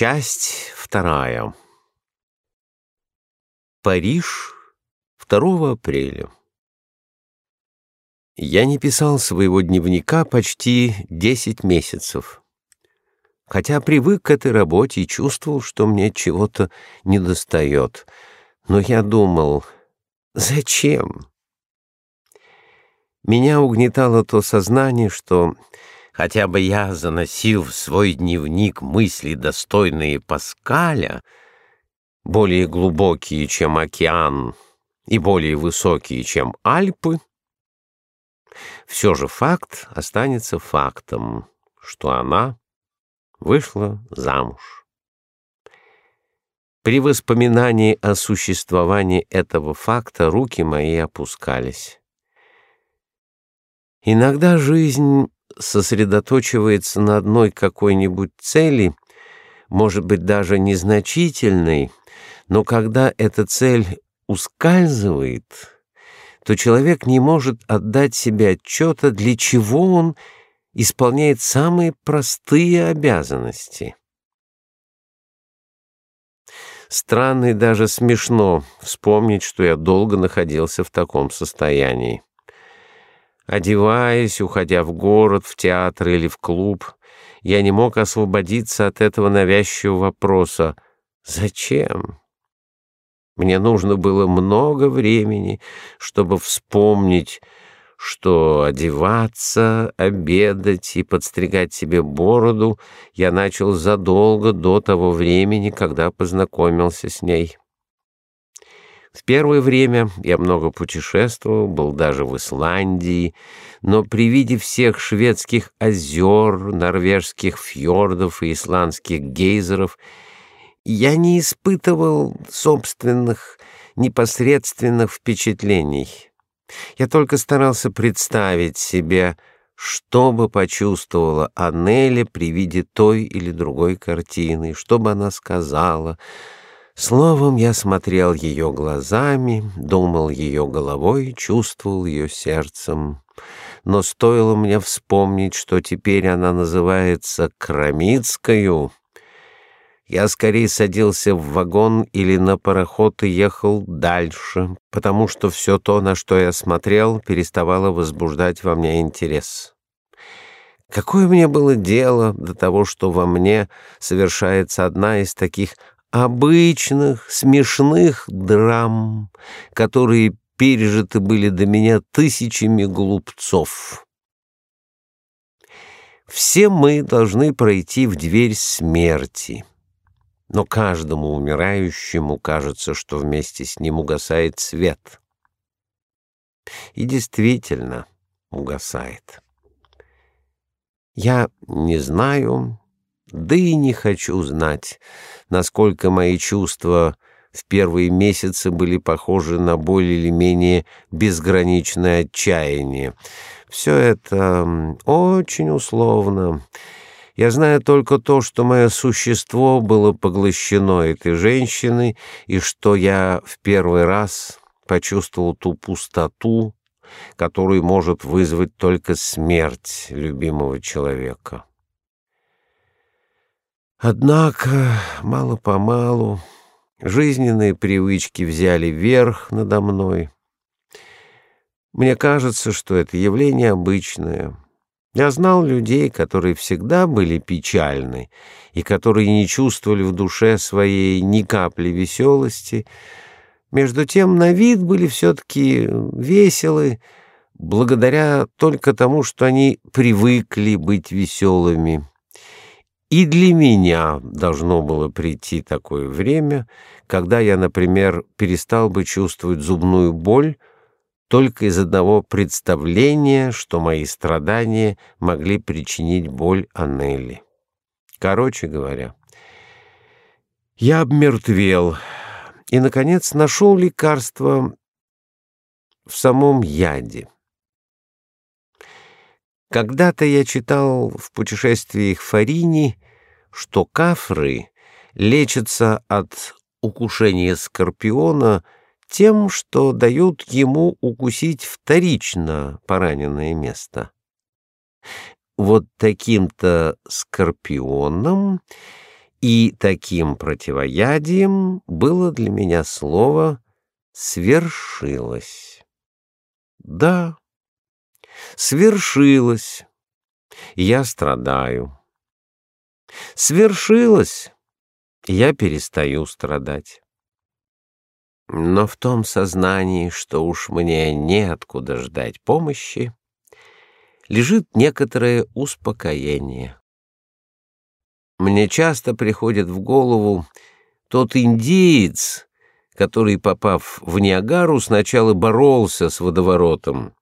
Часть вторая. Париж, 2 апреля. Я не писал своего дневника почти 10 месяцев. Хотя привык к этой работе и чувствовал, что мне чего-то недостает. Но я думал, зачем? Меня угнетало то сознание, что хотя бы я заносил в свой дневник мысли, достойные Паскаля, более глубокие, чем океан, и более высокие, чем Альпы, все же факт останется фактом, что она вышла замуж. При воспоминании о существовании этого факта руки мои опускались. Иногда жизнь сосредоточивается на одной какой-нибудь цели, может быть, даже незначительной, но когда эта цель ускальзывает, то человек не может отдать себе отчета, для чего он исполняет самые простые обязанности. Странно и даже смешно вспомнить, что я долго находился в таком состоянии. Одеваясь, уходя в город, в театр или в клуб, я не мог освободиться от этого навязчивого вопроса «Зачем?». Мне нужно было много времени, чтобы вспомнить, что одеваться, обедать и подстригать себе бороду я начал задолго до того времени, когда познакомился с ней. В первое время я много путешествовал, был даже в Исландии, но при виде всех шведских озер, норвежских фьордов и исландских гейзеров я не испытывал собственных непосредственных впечатлений. Я только старался представить себе, что бы почувствовала Аннеля при виде той или другой картины, что бы она сказала — Словом, я смотрел ее глазами, думал ее головой, чувствовал ее сердцем. Но стоило мне вспомнить, что теперь она называется Крамицкою, я скорее садился в вагон или на пароход и ехал дальше, потому что все то, на что я смотрел, переставало возбуждать во мне интерес. Какое мне было дело до того, что во мне совершается одна из таких обычных, смешных драм, которые пережиты были до меня тысячами глупцов. Все мы должны пройти в дверь смерти, но каждому умирающему кажется, что вместе с ним угасает свет. И действительно угасает. Я не знаю, да и не хочу знать, насколько мои чувства в первые месяцы были похожи на более или менее безграничное отчаяние. Все это очень условно. Я знаю только то, что мое существо было поглощено этой женщиной, и что я в первый раз почувствовал ту пустоту, которую может вызвать только смерть любимого человека. Однако мало-помалу жизненные привычки взяли верх надо мной. Мне кажется, что это явление обычное. Я знал людей, которые всегда были печальны и которые не чувствовали в душе своей ни капли веселости. Между тем на вид были все-таки веселы, благодаря только тому, что они привыкли быть веселыми. И для меня должно было прийти такое время, когда я, например, перестал бы чувствовать зубную боль только из одного представления, что мои страдания могли причинить боль Аннели. Короче говоря, я обмертвел и, наконец, нашел лекарство в самом яде. Когда-то я читал в путешествиях Фарини, что кафры лечатся от укушения скорпиона тем, что дают ему укусить вторично пораненное место. Вот таким-то скорпионом И таким противоядием было для меня слово «свершилось». Да, свершилось. Я страдаю. Свершилось. Я перестаю страдать. Но в том сознании, что уж мне неоткуда ждать помощи, лежит некоторое успокоение. Мне часто приходит в голову тот индиец, который, попав в Ниагару, сначала боролся с водоворотом.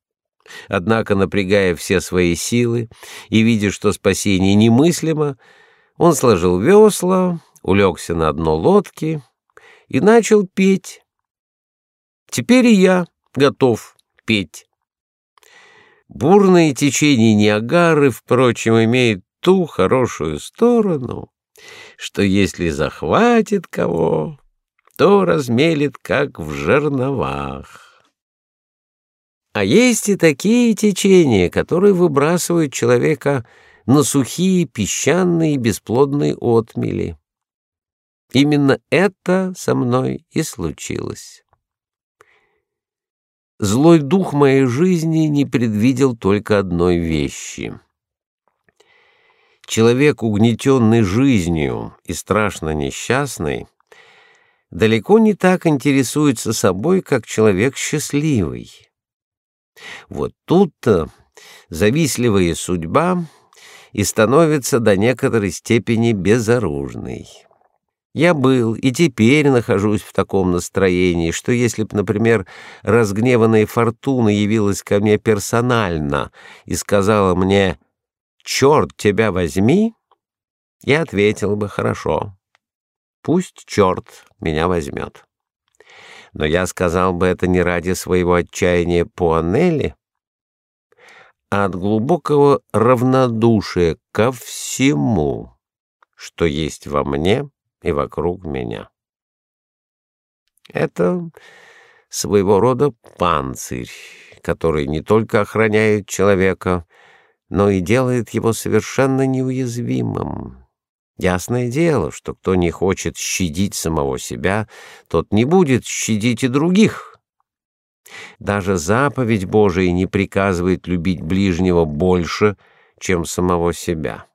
Однако, напрягая все свои силы и видя, что спасение немыслимо, он сложил весла, улегся на дно лодки и начал петь. Теперь и я готов петь. Бурные течения Ниагары, впрочем, имеют ту хорошую сторону, что если захватит кого, то размелит, как в жерновах. А есть и такие течения, которые выбрасывают человека на сухие песчаные бесплодные отмели. Именно это со мной и случилось. Злой дух моей жизни не предвидел только одной вещи. Человек, угнетенный жизнью и страшно несчастный, далеко не так интересуется собой, как человек счастливый. Вот тут-то завистливая судьба и становится до некоторой степени безоружной. Я был и теперь нахожусь в таком настроении, что если б, например, разгневанная фортуна явилась ко мне персонально и сказала мне «Черт тебя возьми», я ответил бы «Хорошо, пусть черт меня возьмет». Но я сказал бы это не ради своего отчаяния по Анели, а от глубокого равнодушия ко всему, что есть во мне и вокруг меня. Это своего рода панцирь, который не только охраняет человека, но и делает его совершенно неуязвимым. Ясное дело, что кто не хочет щадить самого себя, тот не будет щадить и других. Даже заповедь Божия не приказывает любить ближнего больше, чем самого себя.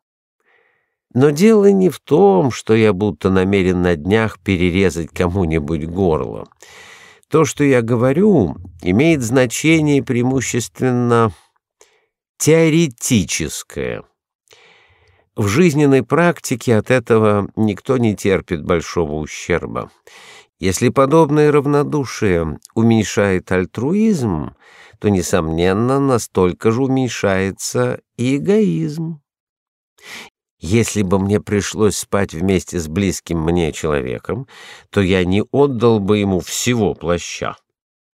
Но дело не в том, что я будто намерен на днях перерезать кому-нибудь горло. То, что я говорю, имеет значение преимущественно теоретическое. В жизненной практике от этого никто не терпит большого ущерба. Если подобное равнодушие уменьшает альтруизм, то, несомненно, настолько же уменьшается и эгоизм. Если бы мне пришлось спать вместе с близким мне человеком, то я не отдал бы ему всего плаща,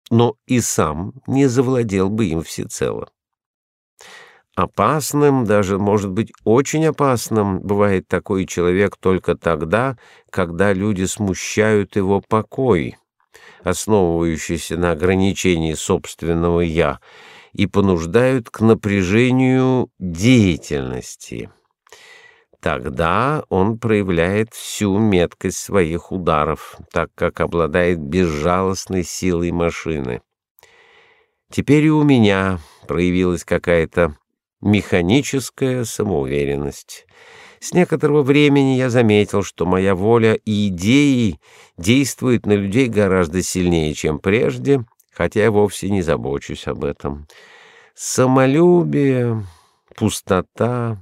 но и сам не завладел бы им всецело. Опасным, даже, может быть, очень опасным бывает такой человек только тогда, когда люди смущают его покой, основывающийся на ограничении собственного «я», и понуждают к напряжению деятельности. Тогда он проявляет всю меткость своих ударов, так как обладает безжалостной силой машины. Теперь и у меня проявилась какая-то механическая самоуверенность. С некоторого времени я заметил, что моя воля и идеи действуют на людей гораздо сильнее, чем прежде, хотя я вовсе не забочусь об этом. Самолюбие, пустота,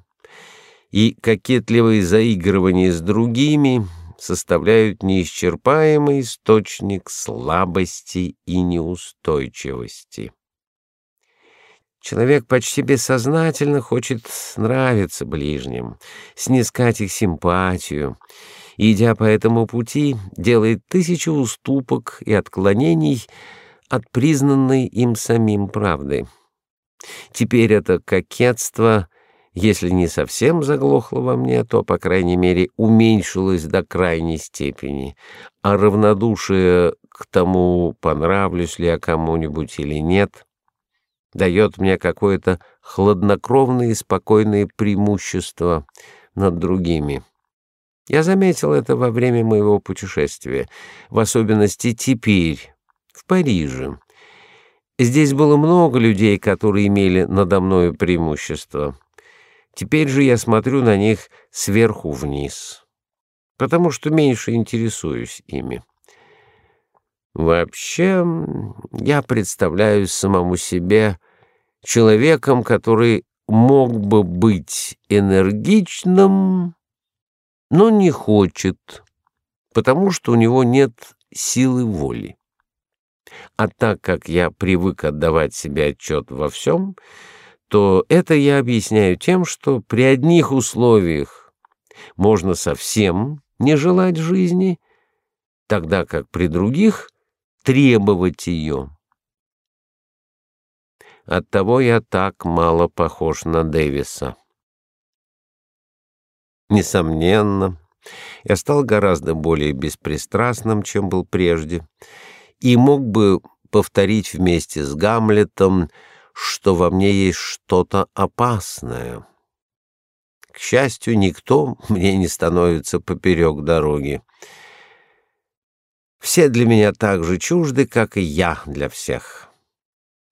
и кокетливые заигрывания с другими составляют неисчерпаемый источник слабости и неустойчивости. Человек почти бессознательно хочет нравиться ближним, снискать их симпатию, идя по этому пути, делает тысячу уступок и отклонений от признанной им самим правды. Теперь это кокетство если не совсем заглохло во мне, то, по крайней мере, уменьшилось до крайней степени, а равнодушие к тому, понравлюсь ли я кому-нибудь или нет, дает мне какое-то хладнокровное и спокойное преимущество над другими. Я заметил это во время моего путешествия, в особенности теперь, в Париже. Здесь было много людей, которые имели надо мною преимущество. Теперь же я смотрю на них сверху вниз, потому что меньше интересуюсь ими. Вообще, я представляю самому себе человеком, который мог бы быть энергичным, но не хочет, потому что у него нет силы воли. А так как я привык отдавать себе отчет во всем, то это я объясняю тем, что при одних условиях можно совсем не желать жизни, тогда как при других требовать ее. Оттого я так мало похож на Дэвиса. Несомненно, я стал гораздо более беспристрастным, чем был прежде, и мог бы повторить вместе с Гамлетом, что во мне есть что-то опасное. К счастью, никто мне не становится поперек дороги. Все для меня так же чужды, как и я для всех.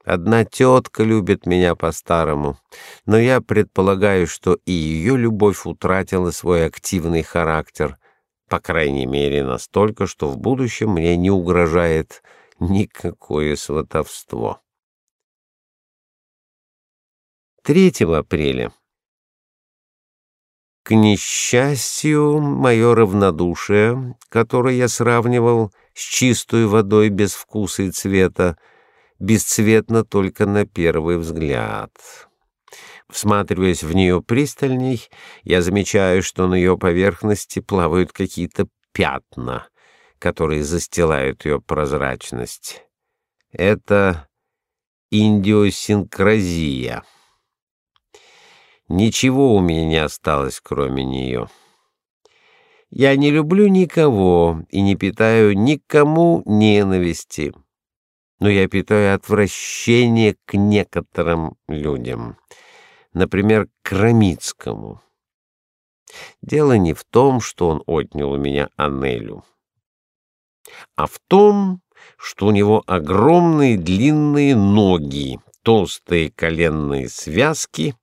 Одна тетка любит меня по-старому, но я предполагаю, что и ее любовь утратила свой активный характер, по крайней мере, настолько, что в будущем мне не угрожает никакое сватовство. 3 апреля. К несчастью, мое равнодушие, которое я сравнивал с чистой водой без вкуса и цвета, бесцветно только на первый взгляд. Всматриваясь в нее пристальней, я замечаю, что на ее поверхности плавают какие-то пятна, которые застилают ее прозрачность. Это индиосинкразия. Ничего у меня не осталось, кроме нее. Я не люблю никого и не питаю никому ненависти, но я питаю отвращение к некоторым людям, например, к Рамицкому. Дело не в том, что он отнял у меня Анелю, а в том, что у него огромные длинные ноги, толстые коленные связки,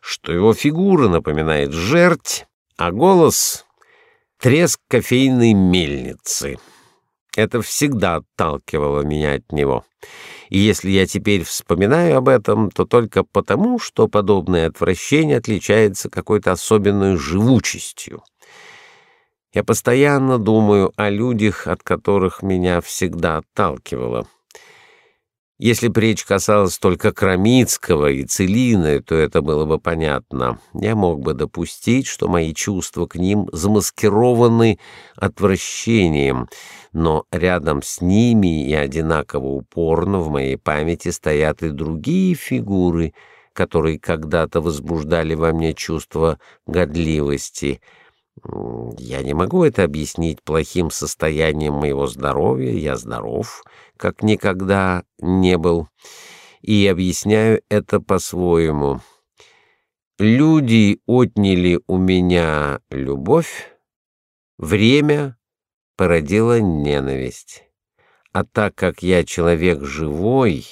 что его фигура напоминает жерть, а голос — треск кофейной мельницы. Это всегда отталкивало меня от него. И если я теперь вспоминаю об этом, то только потому, что подобное отвращение отличается какой-то особенной живучестью. Я постоянно думаю о людях, от которых меня всегда отталкивало. Если бы речь касалась только Крамицкого и Целины, то это было бы понятно. Я мог бы допустить, что мои чувства к ним замаскированы отвращением, но рядом с ними и одинаково упорно в моей памяти стоят и другие фигуры, которые когда-то возбуждали во мне чувство годливости — я не могу это объяснить плохим состоянием моего здоровья, я здоров, как никогда не был, и объясняю это по-своему. Люди отняли у меня любовь, время породило ненависть. А так как я человек живой,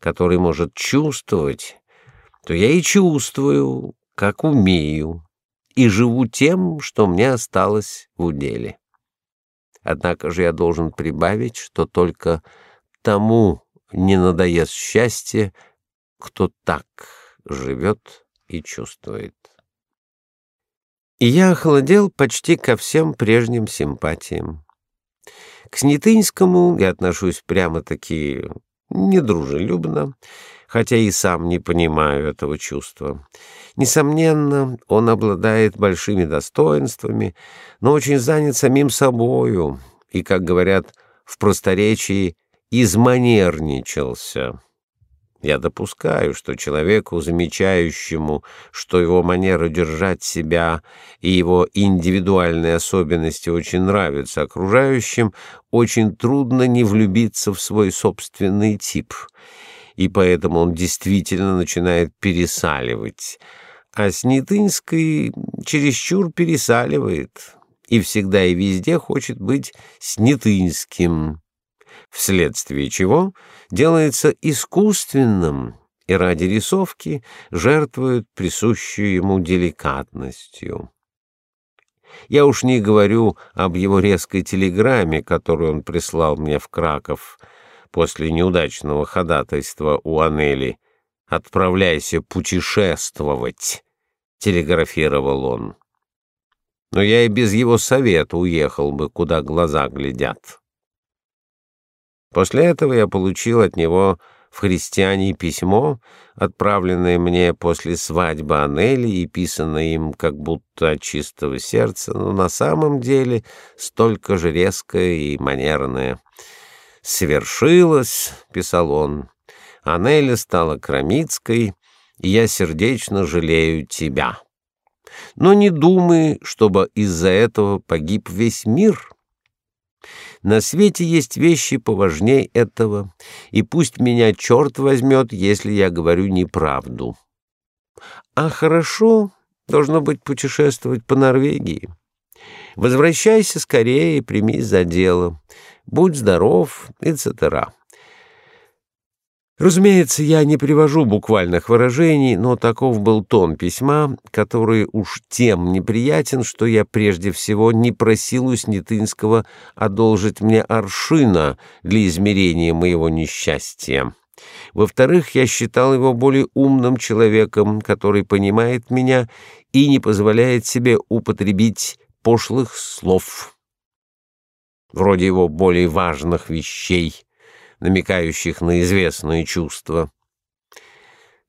который может чувствовать, то я и чувствую, как умею и живу тем, что мне осталось в уделе. Однако же я должен прибавить, что только тому не надоест счастье, кто так живет и чувствует. И я охладел почти ко всем прежним симпатиям. К Снятынскому я отношусь прямо-таки недружелюбно, хотя и сам не понимаю этого чувства. Несомненно, он обладает большими достоинствами, но очень занят самим собою и, как говорят в просторечии, изманерничался. Я допускаю, что человеку, замечающему, что его манера держать себя и его индивидуальные особенности очень нравятся окружающим, очень трудно не влюбиться в свой собственный тип, и поэтому он действительно начинает пересаливать, а Снятынский чересчур пересаливает и всегда и везде хочет быть Снятынским, вследствие чего делается искусственным и ради рисовки жертвует присущую ему деликатностью. Я уж не говорю об его резкой телеграмме, которую он прислал мне в Краков после неудачного ходатайства у Анели. «Отправляйся путешествовать», — телеграфировал он. Но я и без его совета уехал бы, куда глаза глядят. После этого я получил от него в христиане письмо, отправленное мне после свадьбы Анели и писанное им как будто от чистого сердца, но на самом деле столько же резкое и манерное. «Свершилось», — писал он, — «Анели стала Крамицкой, и я сердечно жалею тебя. Но не думай, чтобы из-за этого погиб весь мир». На свете есть вещи поважней этого, и пусть меня черт возьмет, если я говорю неправду. А хорошо должно быть путешествовать по Норвегии. Возвращайся скорее и примись за дело. Будь здоров, etc. Разумеется, я не привожу буквальных выражений, но таков был тон письма, который уж тем неприятен, что я прежде всего не просил у Снятынского одолжить мне аршина для измерения моего несчастья. Во-вторых, я считал его более умным человеком, который понимает меня и не позволяет себе употребить пошлых слов, вроде его более важных вещей — намекающих на известные чувства.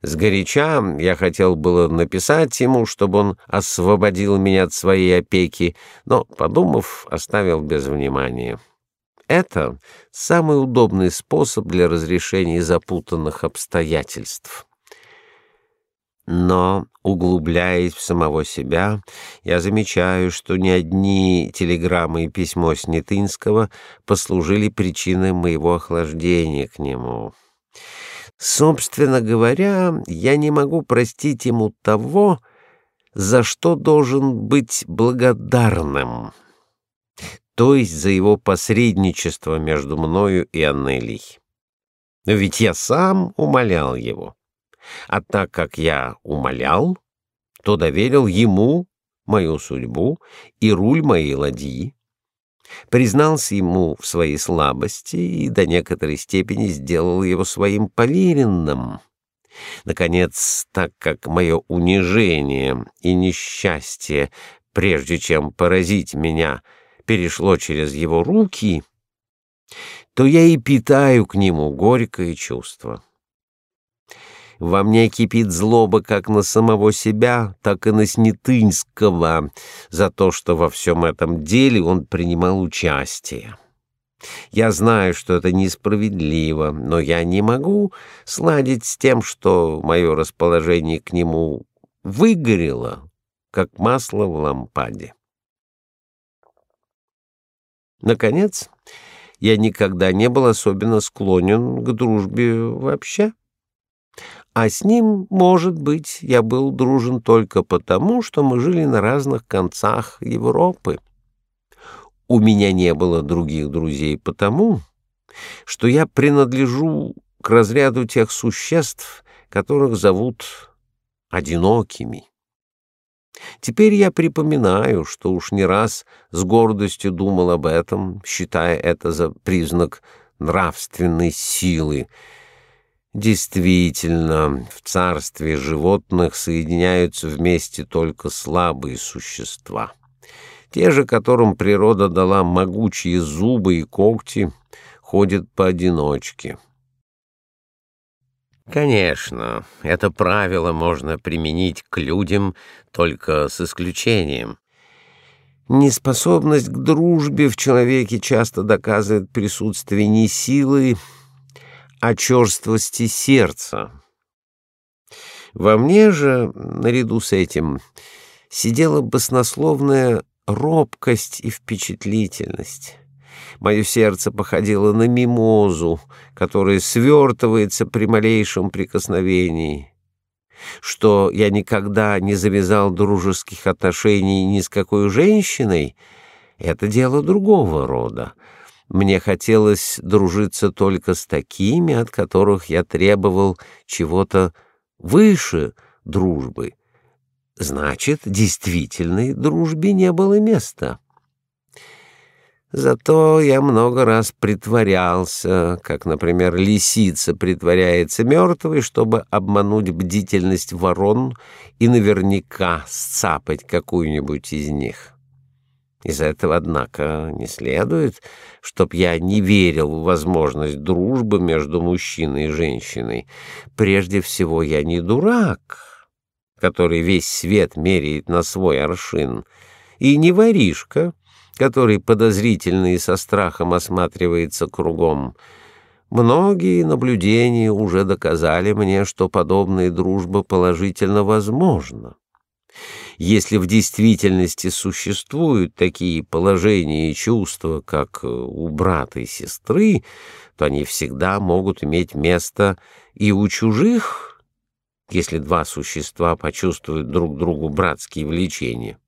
Сгоряча я хотел было написать ему, чтобы он освободил меня от своей опеки, но, подумав, оставил без внимания. Это самый удобный способ для разрешения запутанных обстоятельств. Но, углубляясь в самого себя, я замечаю, что ни одни телеграммы и письмо Снятынского послужили причиной моего охлаждения к нему. Собственно говоря, я не могу простить ему того, за что должен быть благодарным, то есть за его посредничество между мною и Аннелей. Но ведь я сам умолял его. А так как я умолял, то доверил ему мою судьбу и руль моей ладьи, признался ему в своей слабости и до некоторой степени сделал его своим поверенным. Наконец, так как мое унижение и несчастье, прежде чем поразить меня, перешло через его руки, то я и питаю к нему горькое чувство. Во мне кипит злоба как на самого себя, так и на Снятынского за то, что во всем этом деле он принимал участие. Я знаю, что это несправедливо, но я не могу сладить с тем, что мое расположение к нему выгорело, как масло в лампаде. Наконец, я никогда не был особенно склонен к дружбе вообще. А с ним, может быть, я был дружен только потому, что мы жили на разных концах Европы. У меня не было других друзей потому, что я принадлежу к разряду тех существ, которых зовут одинокими. Теперь я припоминаю, что уж не раз с гордостью думал об этом, считая это за признак нравственной силы, Действительно, в царстве животных соединяются вместе только слабые существа. Те же, которым природа дала могучие зубы и когти, ходят поодиночке. Конечно, это правило можно применить к людям только с исключением. Неспособность к дружбе в человеке часто доказывает присутствие не силы, о черствости сердца. Во мне же, наряду с этим, сидела баснословная робкость и впечатлительность. Мое сердце походило на мимозу, которая свертывается при малейшем прикосновении. что я никогда не завязал дружеских отношений ни с какой женщиной, это дело другого рода. Мне хотелось дружиться только с такими, от которых я требовал чего-то выше дружбы. Значит, действительной дружбе не было места. Зато я много раз притворялся, как, например, лисица притворяется мертвой, чтобы обмануть бдительность ворон и наверняка сцапать какую-нибудь из них. Из этого, однако, не следует, чтоб я не верил в возможность дружбы между мужчиной и женщиной. Прежде всего, я не дурак, который весь свет меряет на свой аршин, и не воришка, который подозрительно и со страхом осматривается кругом. Многие наблюдения уже доказали мне, что подобная дружба положительно возможна. Если в действительности существуют такие положения и чувства, как у брата и сестры, то они всегда могут иметь место и у чужих, если два существа почувствуют друг другу братские влечения.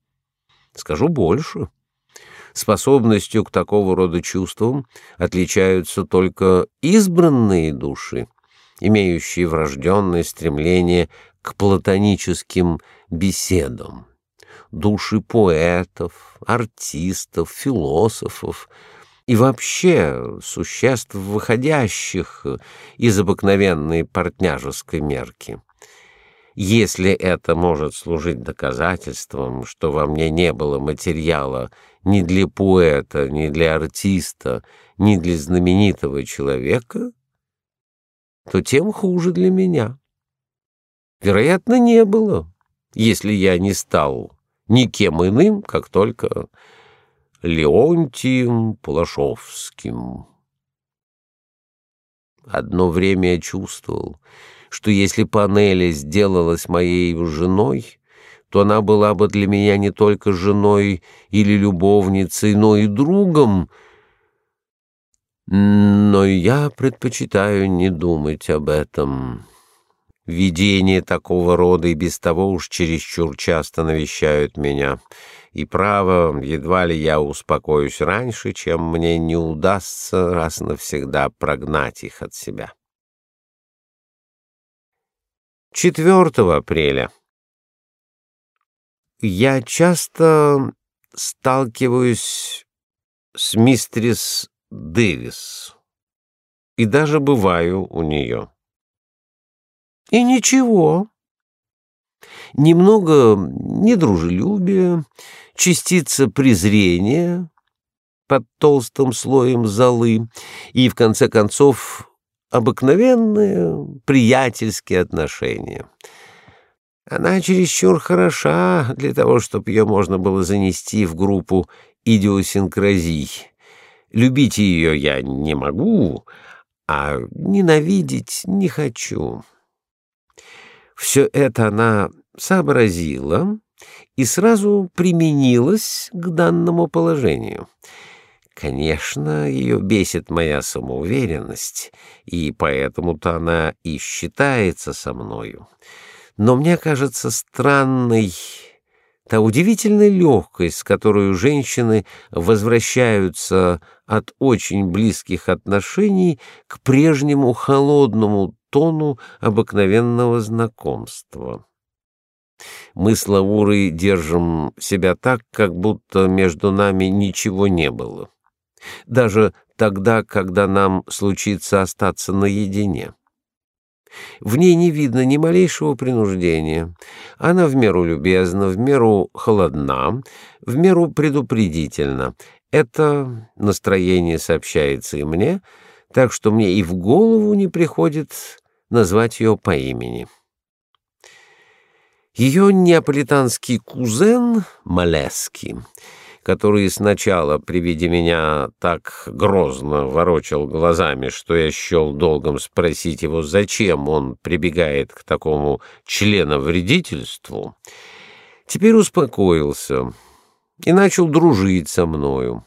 Скажу больше. Способностью к такого рода чувствам отличаются только избранные души, имеющие врожденное стремление к платоническим беседам. Души поэтов, артистов, философов и вообще существ, выходящих из обыкновенной партняжеской мерки. Если это может служить доказательством, что во мне не было материала ни для поэта, ни для артиста, ни для знаменитого человека, то тем хуже для меня. Вероятно, не было, если я не стал никем иным, как только Леонтием Полошовским. Одно время я чувствовал, что если Панеля сделалась моей женой, то она была бы для меня не только женой или любовницей, но и другом. Но я предпочитаю не думать об этом. Видения такого рода и без того уж чересчур часто навещают меня. И право, едва ли я успокоюсь раньше, чем мне не удастся раз навсегда прогнать их от себя. 4 апреля. Я часто сталкиваюсь с мистерис Дэвис и даже бываю у нее. И ничего. Немного недружелюбия, частица презрения под толстым слоем золы и, в конце концов, обыкновенные приятельские отношения. Она чересчур хороша для того, чтобы ее можно было занести в группу идиосинкразий. Любить ее я не могу, а ненавидеть не хочу. Все это она сообразила и сразу применилась к данному положению. Конечно, ее бесит моя самоуверенность, и поэтому-то она и считается со мною. Но мне кажется странной та удивительная легкость, с которой женщины возвращаются от очень близких отношений к прежнему холодному тону обыкновенного знакомства. Мы с Лаурой держим себя так, как будто между нами ничего не было. Даже тогда, когда нам случится остаться наедине. В ней не видно ни малейшего принуждения. Она в меру любезна, в меру холодна, в меру предупредительна. Это настроение сообщается и мне, так что мне и в голову не приходит назвать ее по имени. Ее неаполитанский кузен Малески, который сначала при виде меня так грозно ворочал глазами, что я счел долгом спросить его, зачем он прибегает к такому членовредительству, теперь успокоился и начал дружить со мною.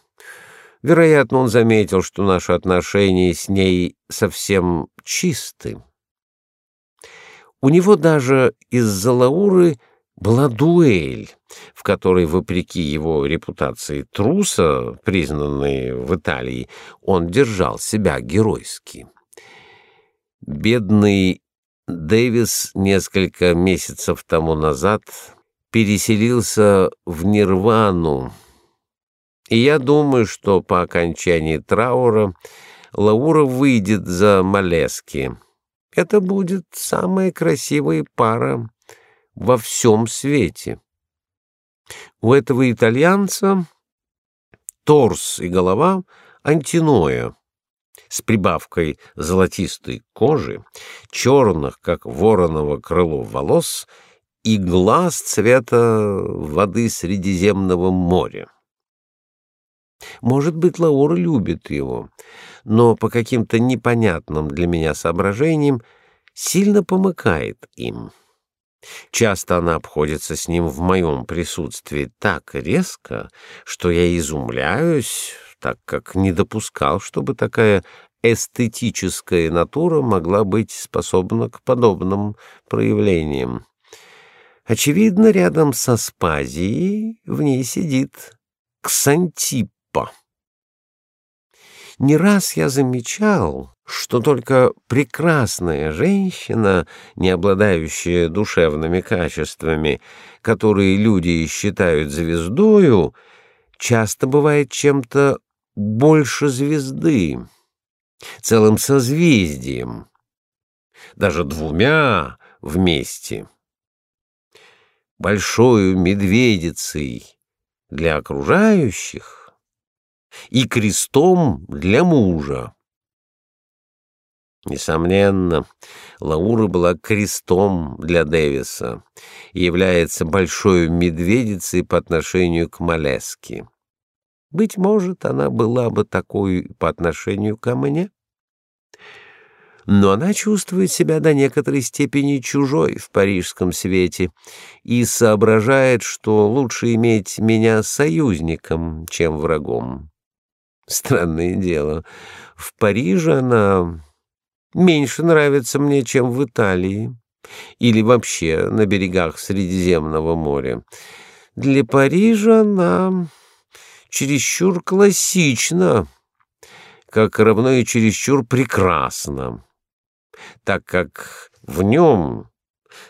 Вероятно, он заметил, что наши отношения с ней совсем чисты. У него даже из-за Лауры была дуэль, в которой, вопреки его репутации труса, признанной в Италии, он держал себя геройски. Бедный Дэвис несколько месяцев тому назад переселился в Нирвану, и я думаю, что по окончании траура Лаура выйдет за Малески. Это будет самая красивая пара во всем свете. У этого итальянца торс и голова антиноя с прибавкой золотистой кожи, черных, как вороново крыло волос, и глаз цвета воды Средиземного моря. Может быть, Лаура любит его, но по каким-то непонятным для меня соображениям сильно помыкает им. Часто она обходится с ним в моем присутствии так резко, что я изумляюсь, так как не допускал, чтобы такая эстетическая натура могла быть способна к подобным проявлениям. Очевидно, рядом со Спазией в ней сидит Ксантиппа. Не раз я замечал, что только прекрасная женщина, не обладающая душевными качествами, которые люди считают звездою, часто бывает чем-то больше звезды, целым созвездием, даже двумя вместе. Большою медведицей для окружающих и крестом для мужа. Несомненно, Лаура была крестом для Дэвиса и является большой медведицей по отношению к Малеске. Быть может, она была бы такой по отношению ко мне. Но она чувствует себя до некоторой степени чужой в парижском свете и соображает, что лучше иметь меня союзником, чем врагом. Странное дело. В Париже она меньше нравится мне, чем в Италии или вообще на берегах Средиземного моря. Для Парижа она чересчур классична, как равно и чересчур прекрасна, так как в нем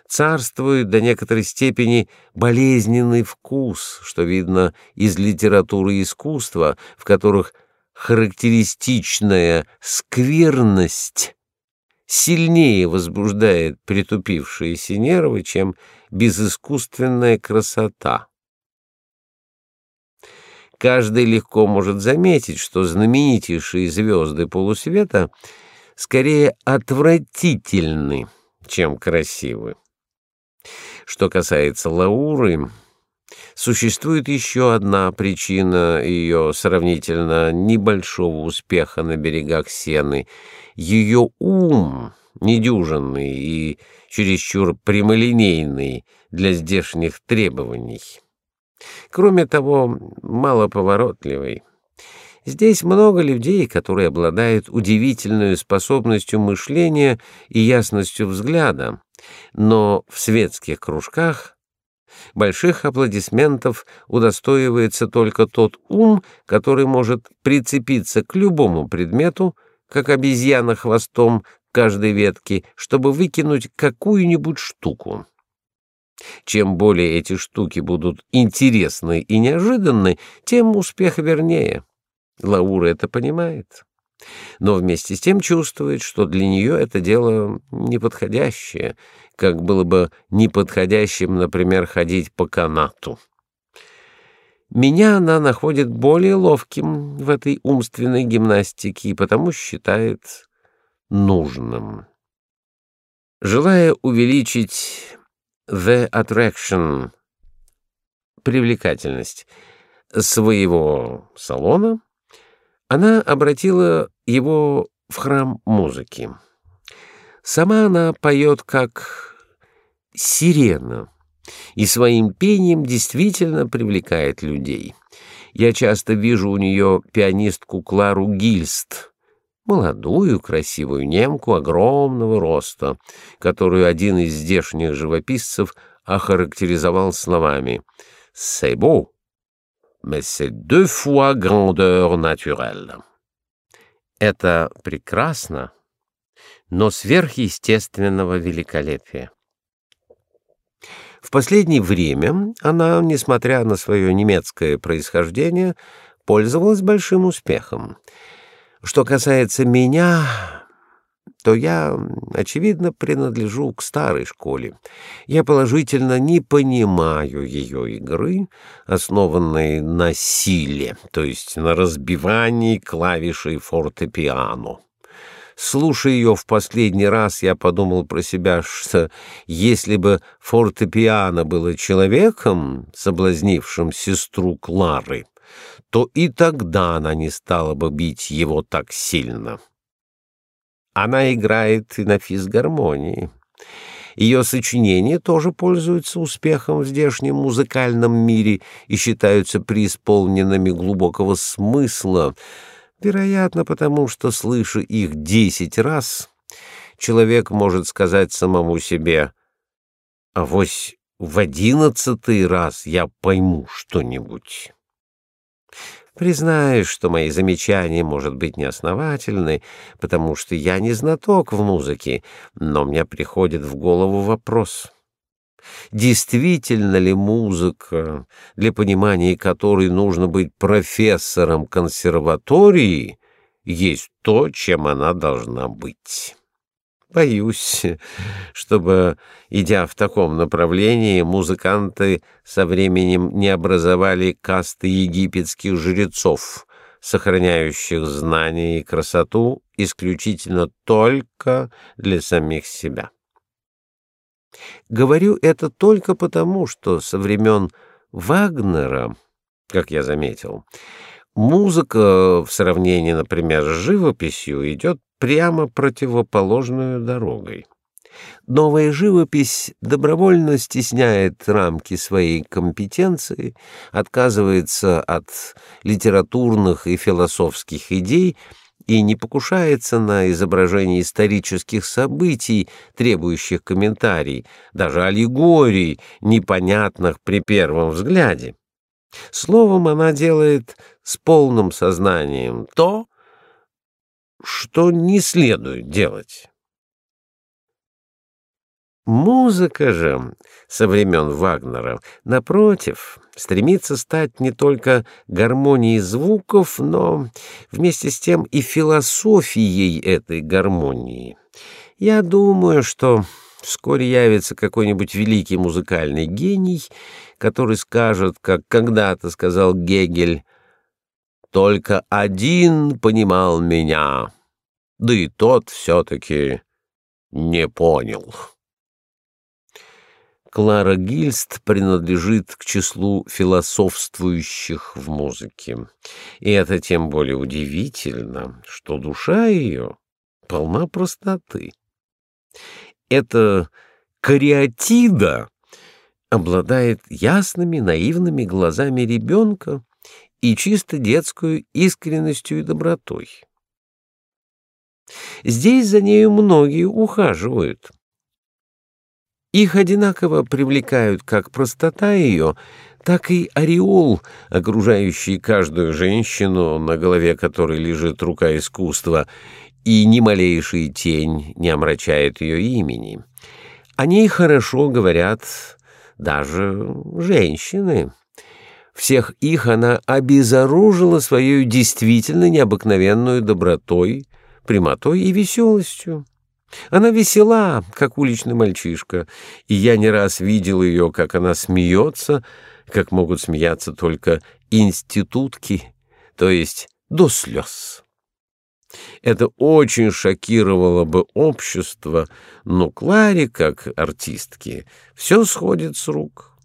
царствует до некоторой степени болезненный вкус, что видно из литературы и искусства, в которых характеристичная скверность сильнее возбуждает притупившиеся нервы, чем безыскусственная красота. Каждый легко может заметить, что знаменитейшие звезды полусвета скорее отвратительны, чем красивы. Что касается Лауры, Существует еще одна причина ее сравнительно небольшого успеха на берегах Сены. Ее ум недюжинный и чересчур прямолинейный для здешних требований. Кроме того, малоповоротливый. Здесь много людей, которые обладают удивительной способностью мышления и ясностью взгляда, но в светских кружках Больших аплодисментов удостоивается только тот ум, который может прицепиться к любому предмету, как обезьяна хвостом к каждой ветке, чтобы выкинуть какую-нибудь штуку. Чем более эти штуки будут интересны и неожиданны, тем успех вернее. Лаура это понимает но вместе с тем чувствует, что для нее это дело неподходящее, как было бы неподходящим, например, ходить по канату. Меня она находит более ловким в этой умственной гимнастике и потому считает нужным. Желая увеличить the attraction, привлекательность своего салона, она обратила его в храм музыки. Сама она поет как сирена и своим пением действительно привлекает людей. Я часто вижу у нее пианистку Клару Гильст, молодую красивую немку огромного роста, которую один из здешних живописцев охарактеризовал словами «C'est beau, mais c'est deux fois grandeur naturelle». Это прекрасно, но сверхъестественного великолепия. В последнее время она, несмотря на свое немецкое происхождение, пользовалась большим успехом. Что касается меня, то я, очевидно, принадлежу к старой школе. Я положительно не понимаю ее игры, основанной на силе, то есть на разбивании клавишей фортепиано. Слушая ее в последний раз, я подумал про себя, что если бы фортепиано было человеком, соблазнившим сестру Клары, то и тогда она не стала бы бить его так сильно. Она играет и на физгармонии. Ее сочинения тоже пользуются успехом в здешнем музыкальном мире и считаются преисполненными глубокого смысла, вероятно, потому что, слыша их десять раз, человек может сказать самому себе «Авось в одиннадцатый раз я пойму что-нибудь». Признаюсь, что мои замечания, может быть, неосновательны, потому что я не знаток в музыке, но мне приходит в голову вопрос. Действительно ли музыка, для понимания которой нужно быть профессором консерватории, есть то, чем она должна быть? Боюсь, чтобы, идя в таком направлении, музыканты со временем не образовали касты египетских жрецов, сохраняющих знания и красоту исключительно только для самих себя. Говорю это только потому, что со времен Вагнера, как я заметил, музыка в сравнении, например, с живописью идет прямо противоположную дорогой. Новая живопись добровольно стесняет рамки своей компетенции, отказывается от литературных и философских идей и не покушается на изображение исторических событий, требующих комментарий, даже аллегорий, непонятных при первом взгляде. Словом, она делает с полным сознанием то, что не следует делать. Музыка же со времен Вагнера, напротив, стремится стать не только гармонией звуков, но вместе с тем и философией этой гармонии. Я думаю, что вскоре явится какой-нибудь великий музыкальный гений, который скажет, как когда-то сказал Гегель, только один понимал меня, да и тот все-таки не понял. Клара Гильст принадлежит к числу философствующих в музыке. И это тем более удивительно, что душа ее полна простоты. Эта кариатида обладает ясными наивными глазами ребенка, и чисто детскую искренностью и добротой. Здесь за нею многие ухаживают. Их одинаково привлекают как простота ее, так и ореол, окружающий каждую женщину, на голове которой лежит рука искусства, и ни малейшая тень не омрачает ее имени. О ней хорошо говорят даже женщины. Всех их она обезоружила своей действительно необыкновенную добротой, прямотой и веселостью. Она весела, как уличный мальчишка, и я не раз видел ее, как она смеется, как могут смеяться только институтки, то есть до слез. Это очень шокировало бы общество, но Кларе, как артистке, все сходит с рук.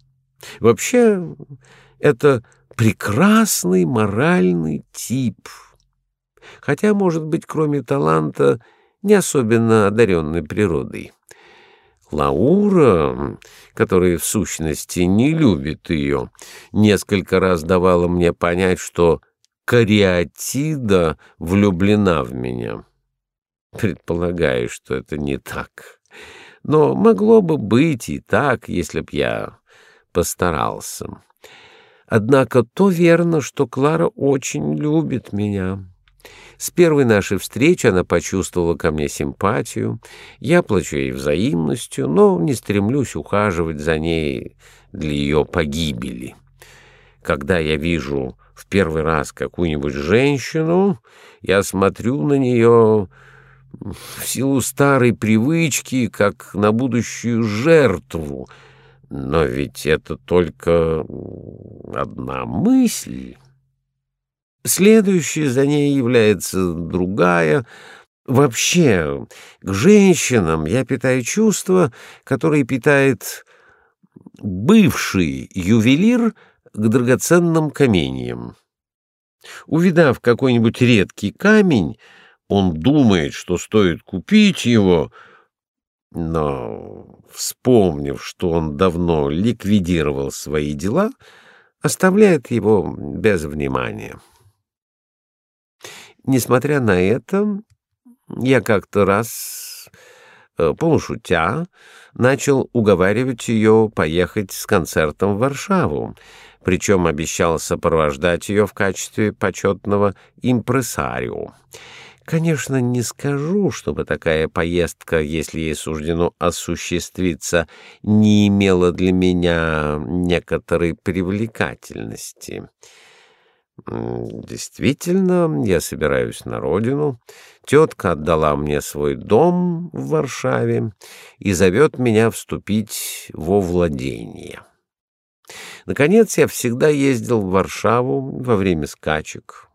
Вообще, это прекрасный моральный тип, хотя, может быть, кроме таланта, не особенно одаренной природой. Лаура, которая в сущности не любит ее, несколько раз давала мне понять, что кариатида влюблена в меня. Предполагаю, что это не так. Но могло бы быть и так, если б я постарался. Однако то верно, что Клара очень любит меня. С первой нашей встречи она почувствовала ко мне симпатию. Я плачу ей взаимностью, но не стремлюсь ухаживать за ней для ее погибели. Когда я вижу в первый раз какую-нибудь женщину, я смотрю на нее в силу старой привычки, как на будущую жертву. Но ведь это только одна мысль. Следующей за ней является другая. Вообще, к женщинам я питаю чувства, которые питает бывший ювелир к драгоценным каменьям. Увидав какой-нибудь редкий камень, он думает, что стоит купить его, но, вспомнив, что он давно ликвидировал свои дела, оставляет его без внимания. Несмотря на это, я как-то раз, э, полушутя, начал уговаривать ее поехать с концертом в Варшаву, причем обещал сопровождать ее в качестве почетного импресарио. Конечно, не скажу, чтобы такая поездка, если ей суждено осуществиться, не имела для меня некоторой привлекательности. Действительно, я собираюсь на родину. Тетка отдала мне свой дом в Варшаве и зовет меня вступить во владение. Наконец, я всегда ездил в Варшаву во время скачек.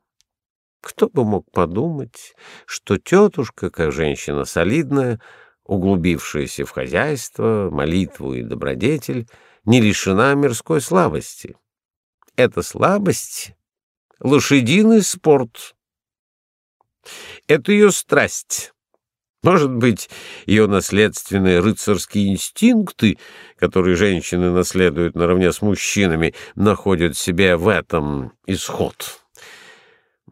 Кто бы мог подумать, что тетушка, как женщина солидная, углубившаяся в хозяйство, молитву и добродетель, не лишена мирской слабости. Эта слабость лошадиный спорт. Это ее страсть. Может быть, ее наследственные рыцарские инстинкты, которые женщины наследуют наравне с мужчинами, находят себе в этом исход.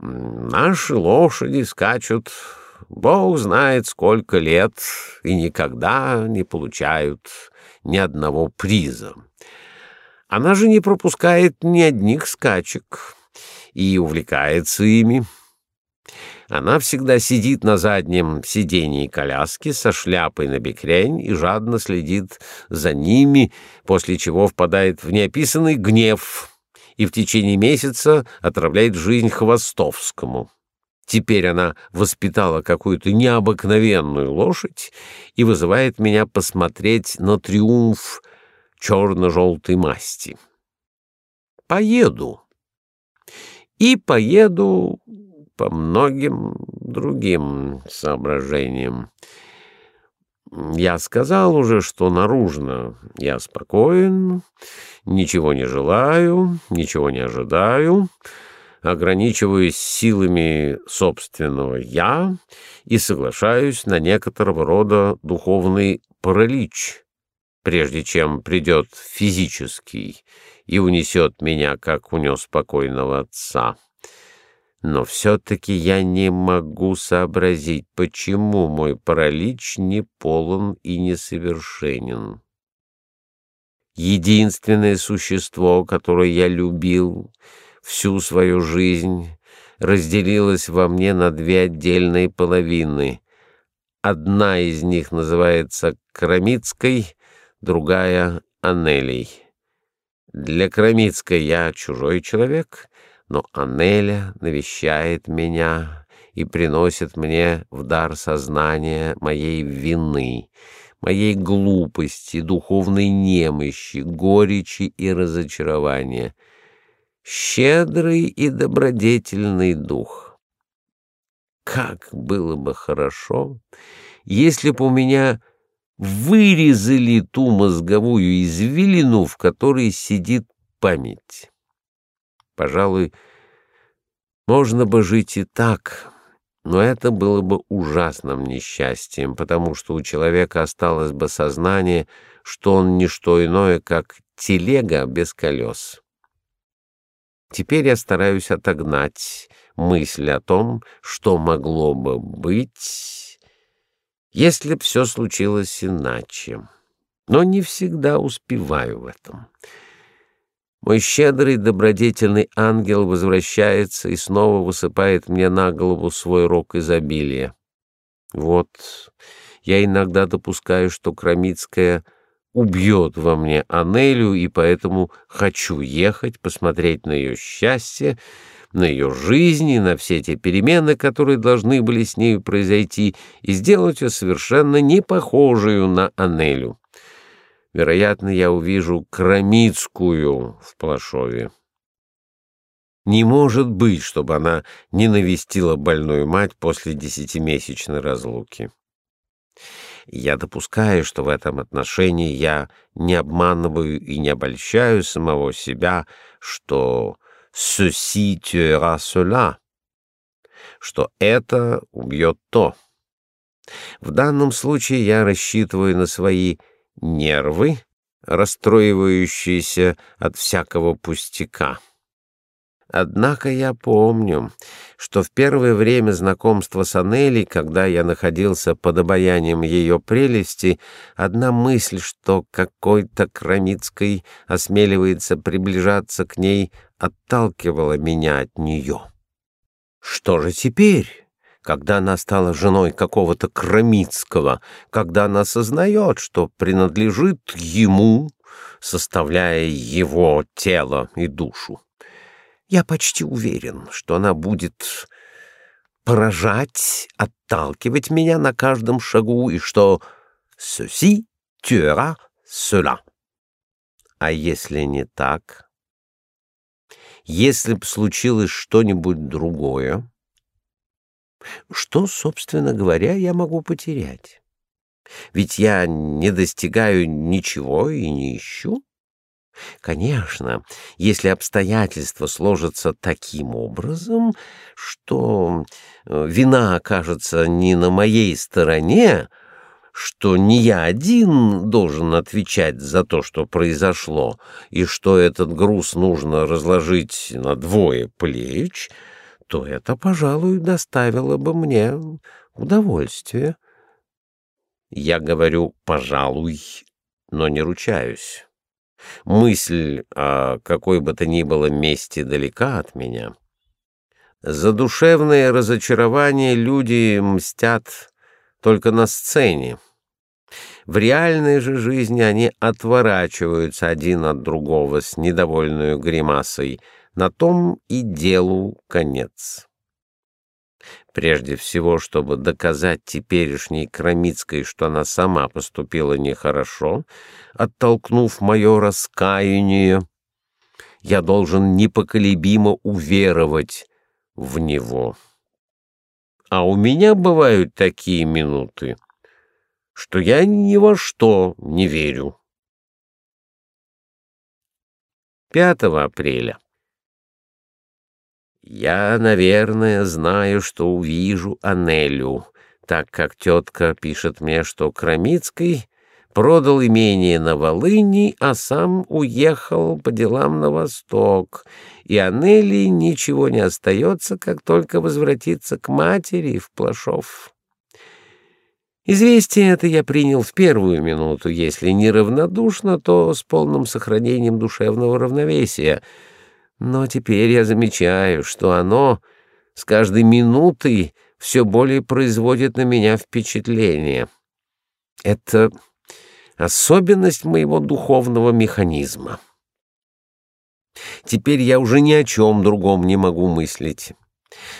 Наши лошади скачут, бог знает сколько лет, и никогда не получают ни одного приза. Она же не пропускает ни одних скачек и увлекается ими. Она всегда сидит на заднем сидении коляски со шляпой на бекрень и жадно следит за ними, после чего впадает в неописанный гнев и в течение месяца отравляет жизнь Хвостовскому. Теперь она воспитала какую-то необыкновенную лошадь и вызывает меня посмотреть на триумф черно-желтой масти. Поеду и поеду по многим другим соображениям. Я сказал уже, что наружно я спокоен, ничего не желаю, ничего не ожидаю, ограничиваюсь силами собственного «я» и соглашаюсь на некоторого рода духовный паралич, прежде чем придет физический и унесет меня, как унес покойного отца. Но все-таки я не могу сообразить, почему мой паралич не полон и несовершенен. Единственное существо, которое я любил всю свою жизнь, разделилось во мне на две отдельные половины. Одна из них называется Крамицкой, другая — Анелей. Для Крамицкой я чужой человек, но Анеля навещает меня и приносит мне в дар сознание моей вины, моей глупости, духовной немощи, горечи и разочарования. Щедрый и добродетельный дух. Как было бы хорошо, если бы у меня вырезали ту мозговую извилину, в которой сидит память. Пожалуй, можно бы жить и так, но это было бы ужасным несчастьем, потому что у человека осталось бы сознание, что он не что иное, как телега без колес. Теперь я стараюсь отогнать мысль о том, что могло бы быть, Если б все случилось иначе. Но не всегда успеваю в этом. Мой щедрый добродетельный ангел возвращается и снова высыпает мне на голову свой рог изобилия. Вот я иногда допускаю, что Крамицкая убьет во мне Анелю, и поэтому хочу ехать, посмотреть на ее счастье, на ее жизнь и на все те перемены, которые должны были с нею произойти, и сделать ее совершенно не похожую на Анелю. Вероятно, я увижу Крамицкую в Плашове. Не может быть, чтобы она не навестила больную мать после десятимесячной разлуки. Я допускаю, что в этом отношении я не обманываю и не обольщаю самого себя, что «ceci tuera cela», что это убьет то. В данном случае я рассчитываю на свои нервы, расстроивающиеся от всякого пустяка. Однако я помню, что в первое время знакомства с Анелей, когда я находился под обаянием ее прелести, одна мысль, что какой-то Крамицкой осмеливается приближаться к ней, отталкивала меня от нее. Что же теперь? Когда она стала женой какого-то Крамицкого, когда она осознает, что принадлежит ему, составляя его тело и душу. Я почти уверен, что она будет поражать, отталкивать меня на каждом шагу, и что «ceci tuera cela». А если не так? Если б случилось что-нибудь другое, что, собственно говоря, я могу потерять? Ведь я не достигаю ничего и не ищу. Конечно, если обстоятельства сложатся таким образом, что э, вина окажется не на моей стороне, что не я один должен отвечать за то, что произошло, и что этот груз нужно разложить на двое плеч, то это, пожалуй, доставило бы мне удовольствие. Я говорю «пожалуй», но не ручаюсь. Мысль о какой бы то ни было месте далека от меня. За душевное разочарование люди мстят только на сцене. В реальной же жизни они отворачиваются один от другого с недовольной гримасой. На том и делу конец. Прежде всего, чтобы доказать теперешней Крамицкой, что она сама поступила нехорошо, оттолкнув мое раскаяние, я должен непоколебимо уверовать в него. А у меня бывают такие минуты, что я ни во что не верю. 5 апреля я, наверное, знаю, что увижу Анелю, так как тетка пишет мне, что Крамицкий продал имение на Волыни, а сам уехал по делам на восток, и Анели ничего не остается, как только возвратиться к матери в Плашов. Известие это я принял в первую минуту, если не равнодушно, то с полным сохранением душевного равновесия — но теперь я замечаю, что оно с каждой минутой все более производит на меня впечатление. Это особенность моего духовного механизма. Теперь я уже ни о чем другом не могу мыслить.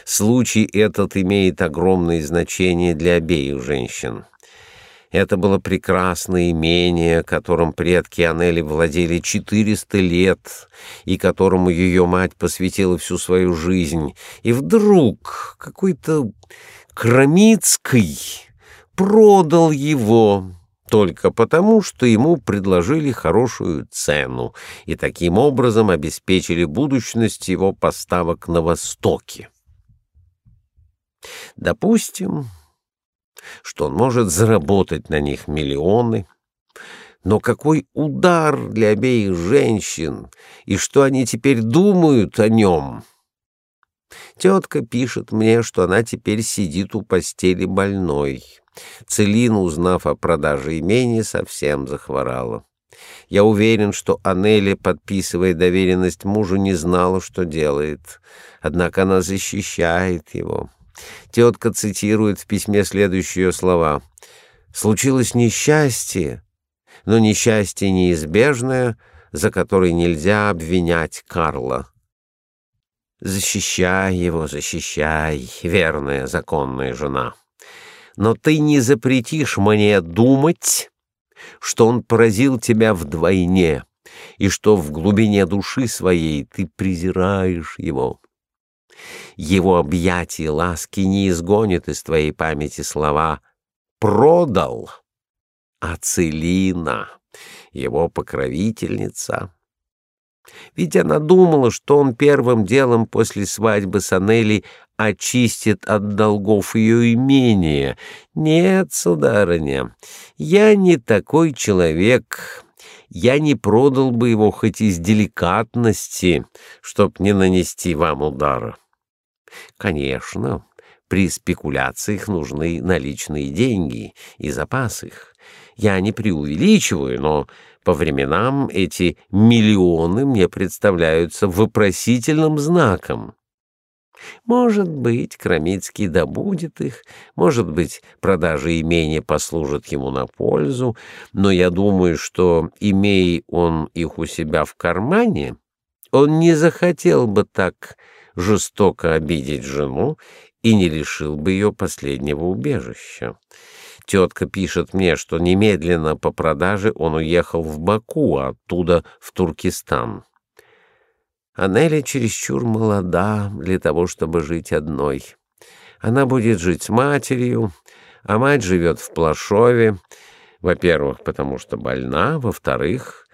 Случай этот имеет огромное значение для обеих женщин. Это было прекрасное имение, которым предки Анели владели 400 лет и которому ее мать посвятила всю свою жизнь. И вдруг какой-то Крамицкий продал его только потому, что ему предложили хорошую цену и таким образом обеспечили будущность его поставок на Востоке. Допустим, что он может заработать на них миллионы. Но какой удар для обеих женщин, и что они теперь думают о нем? Тетка пишет мне, что она теперь сидит у постели больной. Целина, узнав о продаже имени, совсем захворала. Я уверен, что Анели, подписывая доверенность мужу, не знала, что делает. Однако она защищает его. Тетка цитирует в письме следующие слова. «Случилось несчастье, но несчастье неизбежное, за которое нельзя обвинять Карла». Защищай его, защищай, верная законная жена. Но ты не запретишь мне думать, что он поразил тебя вдвойне, и что в глубине души своей ты презираешь его. Его объятия ласки не изгонят из твоей памяти слова «продал», а Целина, его покровительница, ведь она думала, что он первым делом после свадьбы с Анелли очистит от долгов ее имение. Нет, сударыня, я не такой человек. Я не продал бы его хоть из деликатности, чтоб не нанести вам удара. Конечно, при спекуляциях нужны наличные деньги и запас их. Я не преувеличиваю, но по временам эти миллионы мне представляются вопросительным знаком. Может быть, Крамицкий добудет их, может быть, продажа имения послужит ему на пользу, но я думаю, что, имея он их у себя в кармане, он не захотел бы так жестоко обидеть жену и не лишил бы ее последнего убежища. Тетка пишет мне, что немедленно по продаже он уехал в Баку, а оттуда в Туркестан. Анели чересчур молода для того, чтобы жить одной. Она будет жить с матерью, а мать живет в Плашове, во-первых, потому что больна, во-вторых,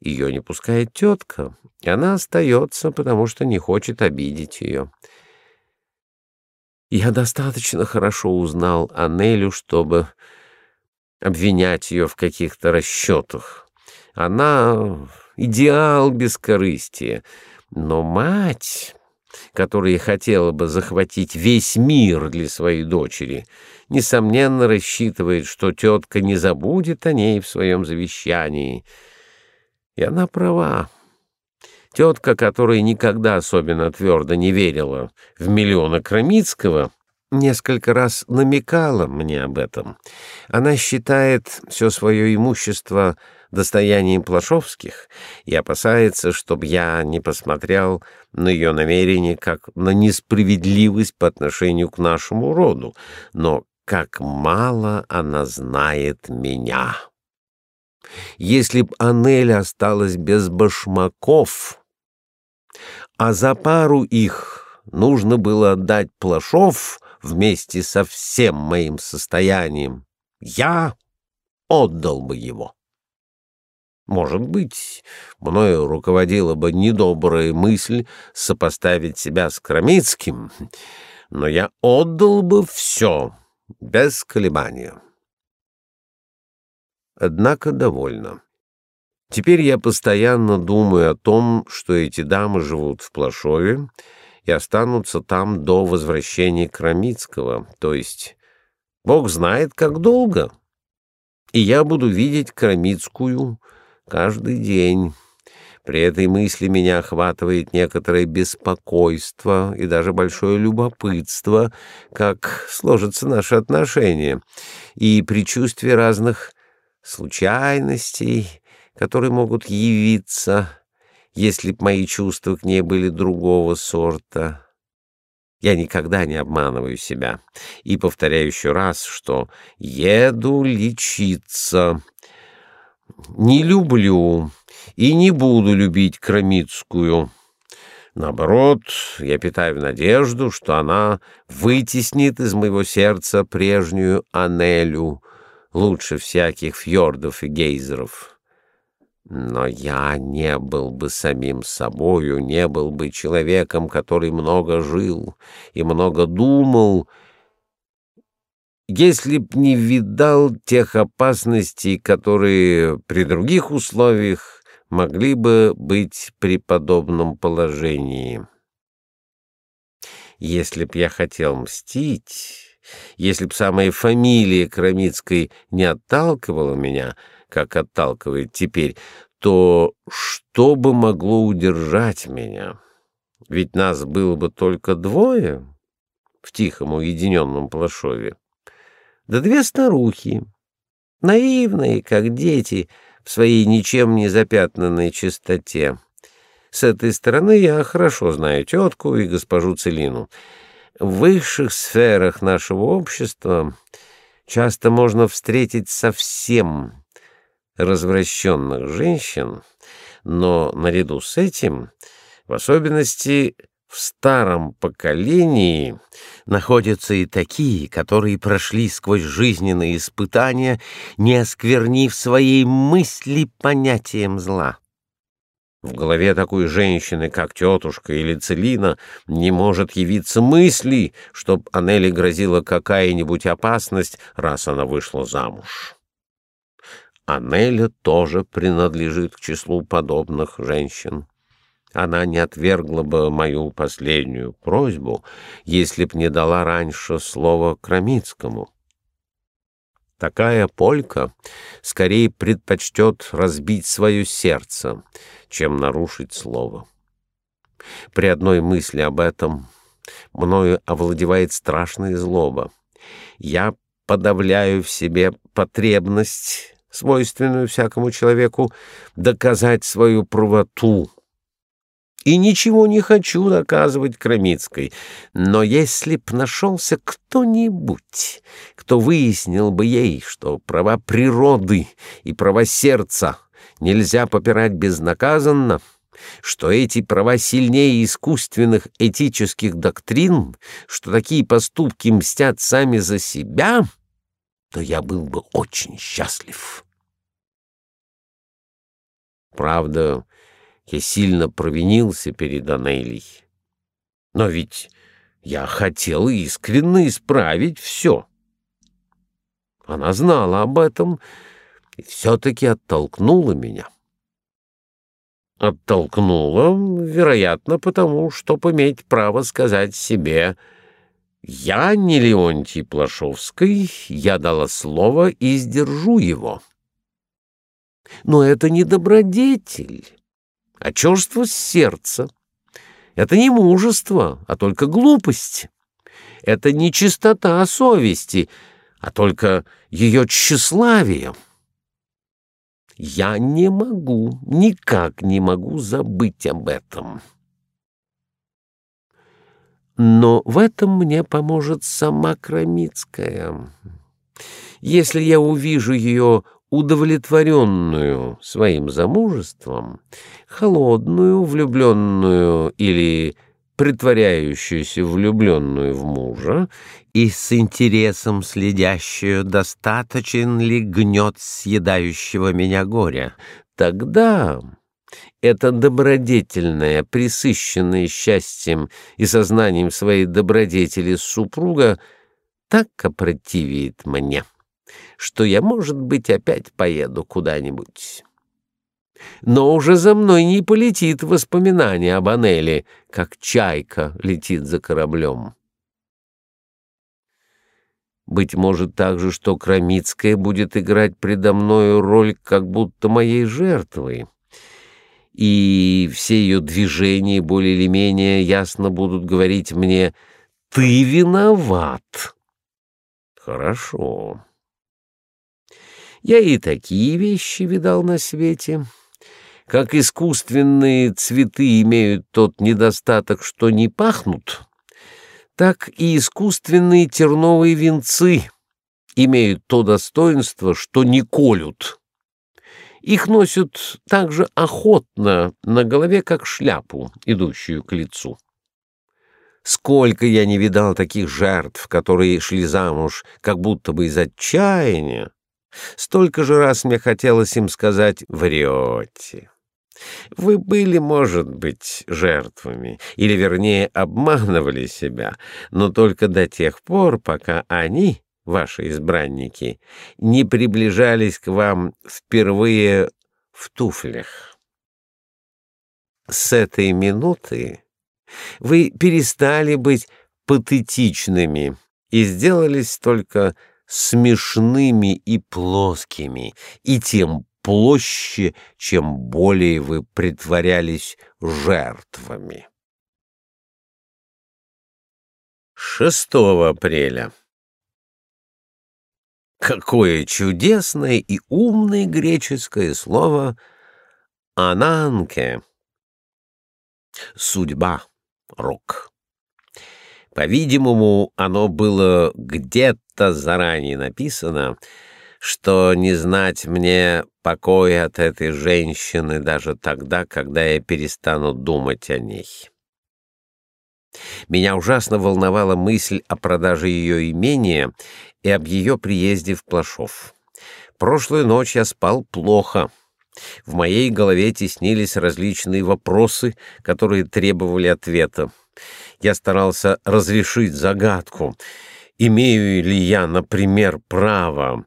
ее не пускает тетка, и она остается, потому что не хочет обидеть ее. Я достаточно хорошо узнал Анелю, чтобы обвинять ее в каких-то расчетах. Она идеал бескорыстия, но мать, которая хотела бы захватить весь мир для своей дочери, несомненно рассчитывает, что тетка не забудет о ней в своем завещании. И она права. Тетка, которая никогда особенно твердо не верила в миллиона Крамицкого, несколько раз намекала мне об этом. Она считает все свое имущество достоянием Плашовских и опасается, чтобы я не посмотрел на ее намерение как на несправедливость по отношению к нашему роду, но как мало она знает меня. Если б Анель осталась без башмаков, а за пару их нужно было отдать Плашов вместе со всем моим состоянием, я отдал бы его. Может быть, мною руководила бы недобрая мысль сопоставить себя с Крамицким, но я отдал бы все без колебания. Однако довольно. Теперь я постоянно думаю о том, что эти дамы живут в Плашове и останутся там до возвращения Крамицкого, то есть Бог знает, как долго. И я буду видеть Крамицкую каждый день. При этой мысли меня охватывает некоторое беспокойство и даже большое любопытство, как сложатся наши отношения, и предчувствие разных случайностей, которые могут явиться, если б мои чувства к ней были другого сорта. Я никогда не обманываю себя и повторяю еще раз, что еду лечиться. Не люблю и не буду любить Крамицкую. Наоборот, я питаю надежду, что она вытеснит из моего сердца прежнюю Анелю, лучше всяких фьордов и гейзеров. Но я не был бы самим собою, не был бы человеком, который много жил и много думал, если б не видал тех опасностей, которые при других условиях могли бы быть при подобном положении. Если б я хотел мстить, Если б самая фамилия Крамицкой не отталкивала меня, как отталкивает теперь, то что бы могло удержать меня? Ведь нас было бы только двое в тихом уединенном Плашове. Да две старухи, наивные, как дети, в своей ничем не запятнанной чистоте. С этой стороны я хорошо знаю тетку и госпожу Целину. В высших сферах нашего общества часто можно встретить совсем развращенных женщин, но наряду с этим, в особенности в старом поколении, находятся и такие, которые прошли сквозь жизненные испытания, не осквернив своей мысли понятием зла. В голове такой женщины, как тетушка или Целина, не может явиться мысли, чтоб Анели грозила какая-нибудь опасность, раз она вышла замуж. Анеля тоже принадлежит к числу подобных женщин. Она не отвергла бы мою последнюю просьбу, если б не дала раньше слово Крамицкому. Такая полька скорее предпочтет разбить свое сердце, чем нарушить слово. При одной мысли об этом мною овладевает страшная злоба. Я подавляю в себе потребность свойственную всякому человеку, доказать свою правоту. И ничего не хочу доказывать Крамицкой, но если б нашелся кто-нибудь, кто выяснил бы ей, что права природы и права сердца нельзя попирать безнаказанно, что эти права сильнее искусственных этических доктрин, что такие поступки мстят сами за себя — то я был бы очень счастлив. Правда, я сильно провинился перед Анелей. Но ведь я хотел искренне исправить все. Она знала об этом и все-таки оттолкнула меня. Оттолкнула, вероятно, потому, что иметь право сказать себе — я не Леонтий Плашовский, я дала слово и сдержу его. Но это не добродетель, а чувство сердца. Это не мужество, а только глупость. Это не чистота совести, а только ее тщеславие. Я не могу, никак не могу забыть об этом. Но в этом мне поможет сама Крамицкая. Если я увижу ее удовлетворенную своим замужеством, холодную, влюбленную или притворяющуюся влюбленную в мужа и с интересом следящую, достаточен ли гнет съедающего меня горя, тогда это добродетельное, присыщенное счастьем и сознанием своей добродетели супруга так опротивит мне, что я, может быть, опять поеду куда-нибудь. Но уже за мной не полетит воспоминание об Анеле, как чайка летит за кораблем. Быть может также, что Крамицкая будет играть предо мною роль как будто моей жертвой и все ее движения более или менее ясно будут говорить мне «ты виноват». Хорошо. Я и такие вещи видал на свете. Как искусственные цветы имеют тот недостаток, что не пахнут, так и искусственные терновые венцы имеют то достоинство, что не колют. Их носят так же охотно на голове, как шляпу, идущую к лицу. Сколько я не видал таких жертв, которые шли замуж, как будто бы из отчаяния, столько же раз мне хотелось им сказать «врете». Вы были, может быть, жертвами, или, вернее, обманывали себя, но только до тех пор, пока они ваши избранники, не приближались к вам впервые в туфлях. С этой минуты вы перестали быть патетичными и сделались только смешными и плоскими, и тем площе, чем более вы притворялись жертвами. 6 апреля Какое чудесное и умное греческое слово «ананке» — судьба, рок. По-видимому, оно было где-то заранее написано, что не знать мне покоя от этой женщины даже тогда, когда я перестану думать о ней. Меня ужасно волновала мысль о продаже ее имения и об ее приезде в Плашов. Прошлую ночь я спал плохо. В моей голове теснились различные вопросы, которые требовали ответа. Я старался разрешить загадку. Имею ли я, например, право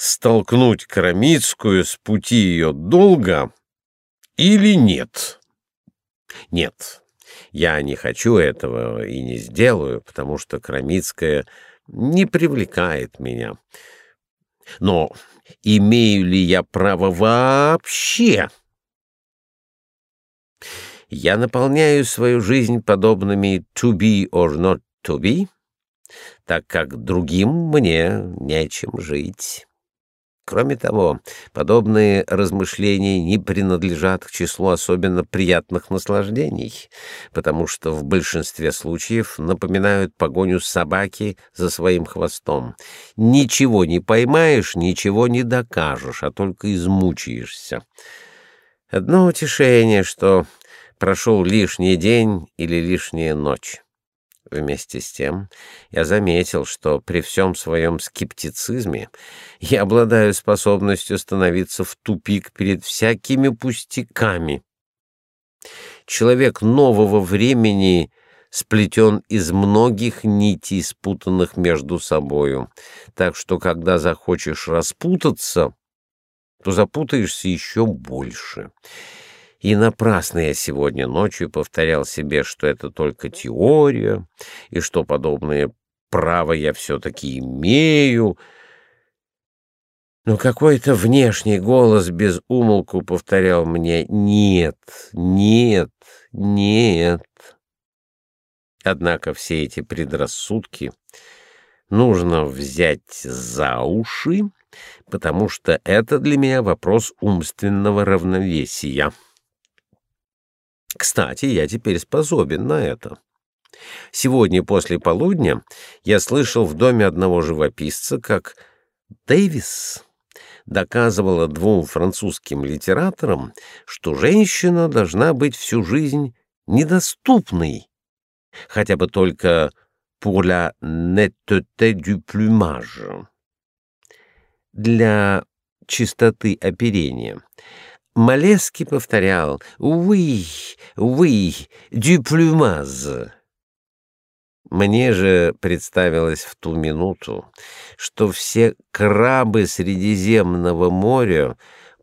столкнуть Карамицкую с пути ее долга или нет? Нет, я не хочу этого и не сделаю, потому что Крамицкая не привлекает меня. Но имею ли я право вообще? Я наполняю свою жизнь подобными «to be or not to be», так как другим мне нечем жить. Кроме того, подобные размышления не принадлежат к числу особенно приятных наслаждений, потому что в большинстве случаев напоминают погоню собаки за своим хвостом. Ничего не поймаешь, ничего не докажешь, а только измучаешься. Одно утешение, что прошел лишний день или лишняя ночь. Вместе с тем я заметил, что при всем своем скептицизме я обладаю способностью становиться в тупик перед всякими пустяками. Человек нового времени сплетен из многих нитей, спутанных между собою, так что когда захочешь распутаться, то запутаешься еще больше. И напрасно я сегодня ночью повторял себе, что это только теория, и что подобное право я все-таки имею. Но какой-то внешний голос без умолку повторял мне «нет, нет, нет». Однако все эти предрассудки нужно взять за уши, потому что это для меня вопрос умственного равновесия. Кстати, я теперь способен на это. Сегодня после полудня я слышал в доме одного живописца, как Дэвис доказывала двум французским литераторам, что женщина должна быть всю жизнь недоступной, хотя бы только pour la netteté du plumage. Для чистоты оперения — Малески повторял «Oui, oui, du plumaz». Мне же представилось в ту минуту, что все крабы Средиземного моря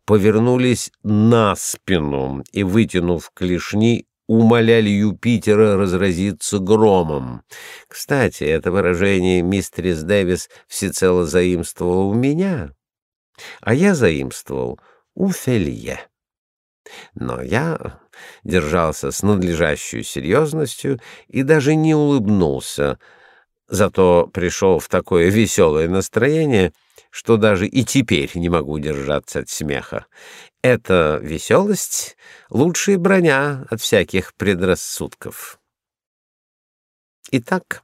повернулись на спину и, вытянув клешни, умоляли Юпитера разразиться громом. Кстати, это выражение мистерис Дэвис всецело заимствовала у меня, а я заимствовал — у Фелье. Но я держался с надлежащей серьезностью и даже не улыбнулся, зато пришел в такое веселое настроение, что даже и теперь не могу держаться от смеха. Эта веселость — лучшая броня от всяких предрассудков. Итак,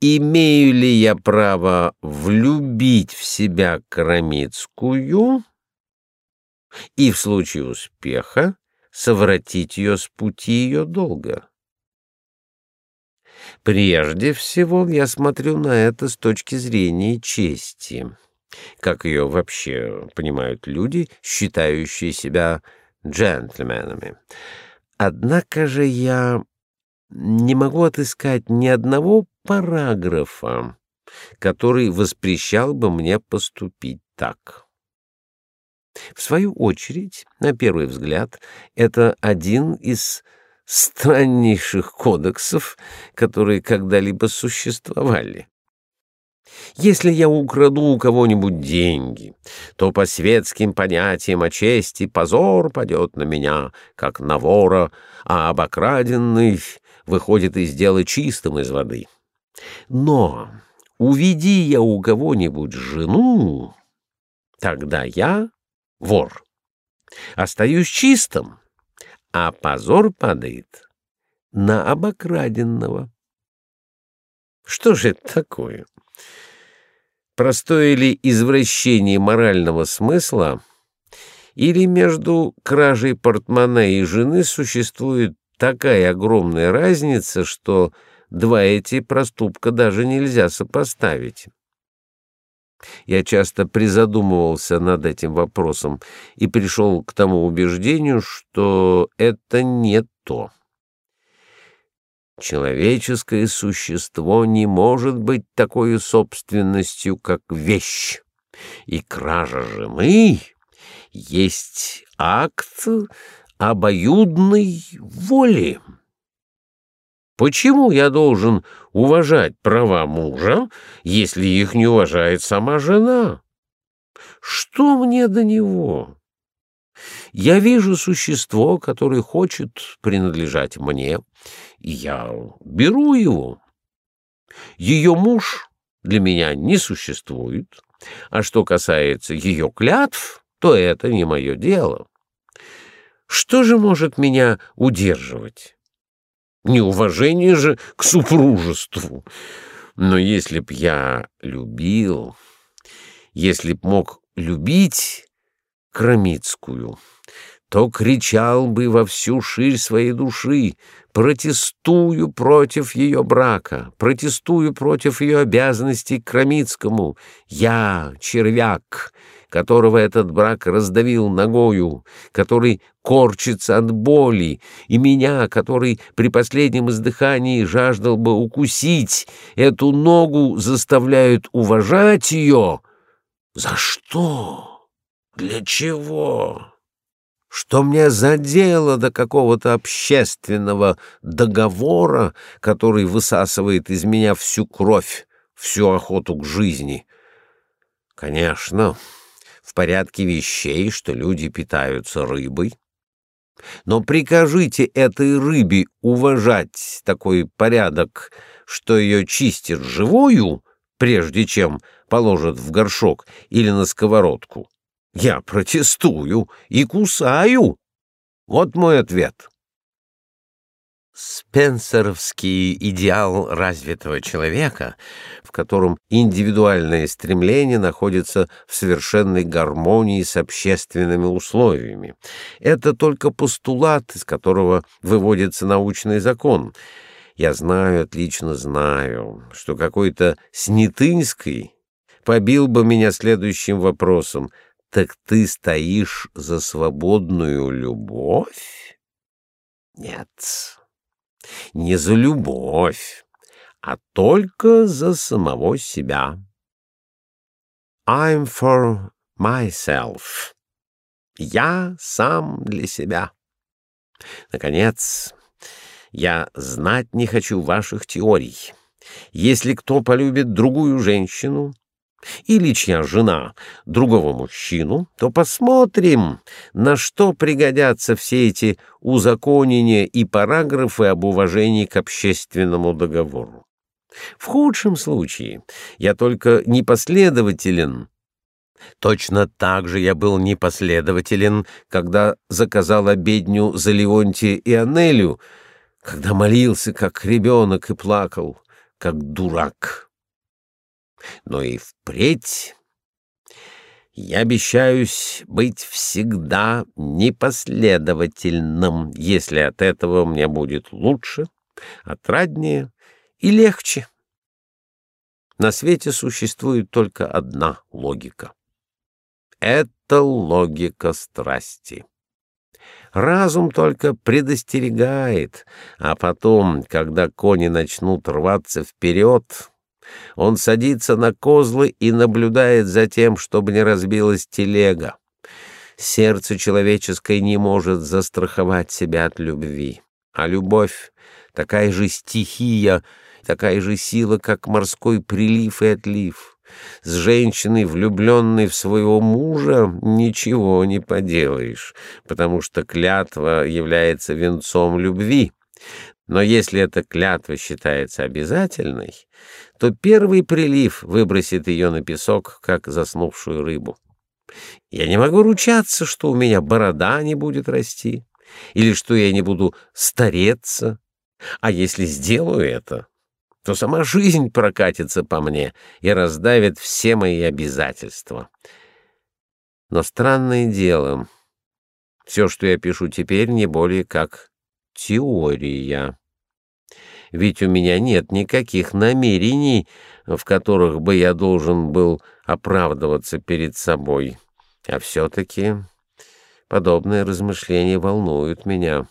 имею ли я право влюбить в себя Карамицкую и в случае успеха совратить ее с пути ее долга. Прежде всего я смотрю на это с точки зрения чести, как ее вообще понимают люди, считающие себя джентльменами. Однако же я не могу отыскать ни одного параграфа, который воспрещал бы мне поступить так. В свою очередь, на первый взгляд, это один из страннейших кодексов, которые когда-либо существовали. Если я украду у кого-нибудь деньги, то по светским понятиям о чести позор падет на меня, как на вора, а обокраденный выходит из дела чистым из воды. Но уведи я у кого-нибудь жену, тогда я вор. Остаюсь чистым, а позор падает на обокраденного. Что же это такое? Простое ли извращение морального смысла или между кражей портмоне и жены существует такая огромная разница, что два эти проступка даже нельзя сопоставить? Я часто призадумывался над этим вопросом и пришел к тому убеждению, что это не то. Человеческое существо не может быть такой собственностью, как вещь, и кража жены есть акт обоюдной воли. Почему я должен уважать права мужа, если их не уважает сама жена? Что мне до него? Я вижу существо, которое хочет принадлежать мне, и я беру его. Ее муж для меня не существует, а что касается ее клятв, то это не мое дело. Что же может меня удерживать? Неуважение же к супружеству. Но если б я любил, если б мог любить Крамицкую, то кричал бы во всю ширь своей души, протестую против ее брака, протестую против ее обязанностей к Крамицкому. Я, червяк, которого этот брак раздавил ногою, который корчится от боли, и меня, который при последнем издыхании жаждал бы укусить, эту ногу заставляют уважать ее. За что? Для чего? Что мне за дело до какого-то общественного договора, который высасывает из меня всю кровь, всю охоту к жизни? Конечно, в порядке вещей, что люди питаются рыбой. Но прикажите этой рыбе уважать такой порядок, что ее чистят живою, прежде чем положат в горшок или на сковородку. Я протестую и кусаю. Вот мой ответ. Спенсеровский идеал развитого человека, в котором индивидуальное стремление находится в совершенной гармонии с общественными условиями. Это только постулат, из которого выводится научный закон. Я знаю, отлично знаю, что какой-то Снятынский побил бы меня следующим вопросом. «Так ты стоишь за свободную любовь?» «Нет» не за любовь, а только за самого себя. I'm for myself. Я сам для себя. Наконец, я знать не хочу ваших теорий. Если кто полюбит другую женщину, или чья жена другого мужчину, то посмотрим, на что пригодятся все эти узаконения и параграфы об уважении к общественному договору. В худшем случае я только непоследователен. Точно так же я был непоследователен, когда заказал обедню за Леонтия и Анелю, когда молился как ребенок и плакал, как дурак но и впредь я обещаюсь быть всегда непоследовательным, если от этого мне будет лучше, отраднее и легче. На свете существует только одна логика. Это логика страсти. Разум только предостерегает, а потом, когда кони начнут рваться вперед, он садится на козлы и наблюдает за тем, чтобы не разбилась телега. Сердце человеческое не может застраховать себя от любви. А любовь — такая же стихия, такая же сила, как морской прилив и отлив. С женщиной, влюбленной в своего мужа, ничего не поделаешь, потому что клятва является венцом любви. Но если эта клятва считается обязательной, то первый прилив выбросит ее на песок, как заснувшую рыбу. Я не могу ручаться, что у меня борода не будет расти, или что я не буду стареться. А если сделаю это, то сама жизнь прокатится по мне и раздавит все мои обязательства. Но странное дело, все, что я пишу теперь, не более как теория. Ведь у меня нет никаких намерений, в которых бы я должен был оправдываться перед собой. А все-таки подобные размышления волнуют меня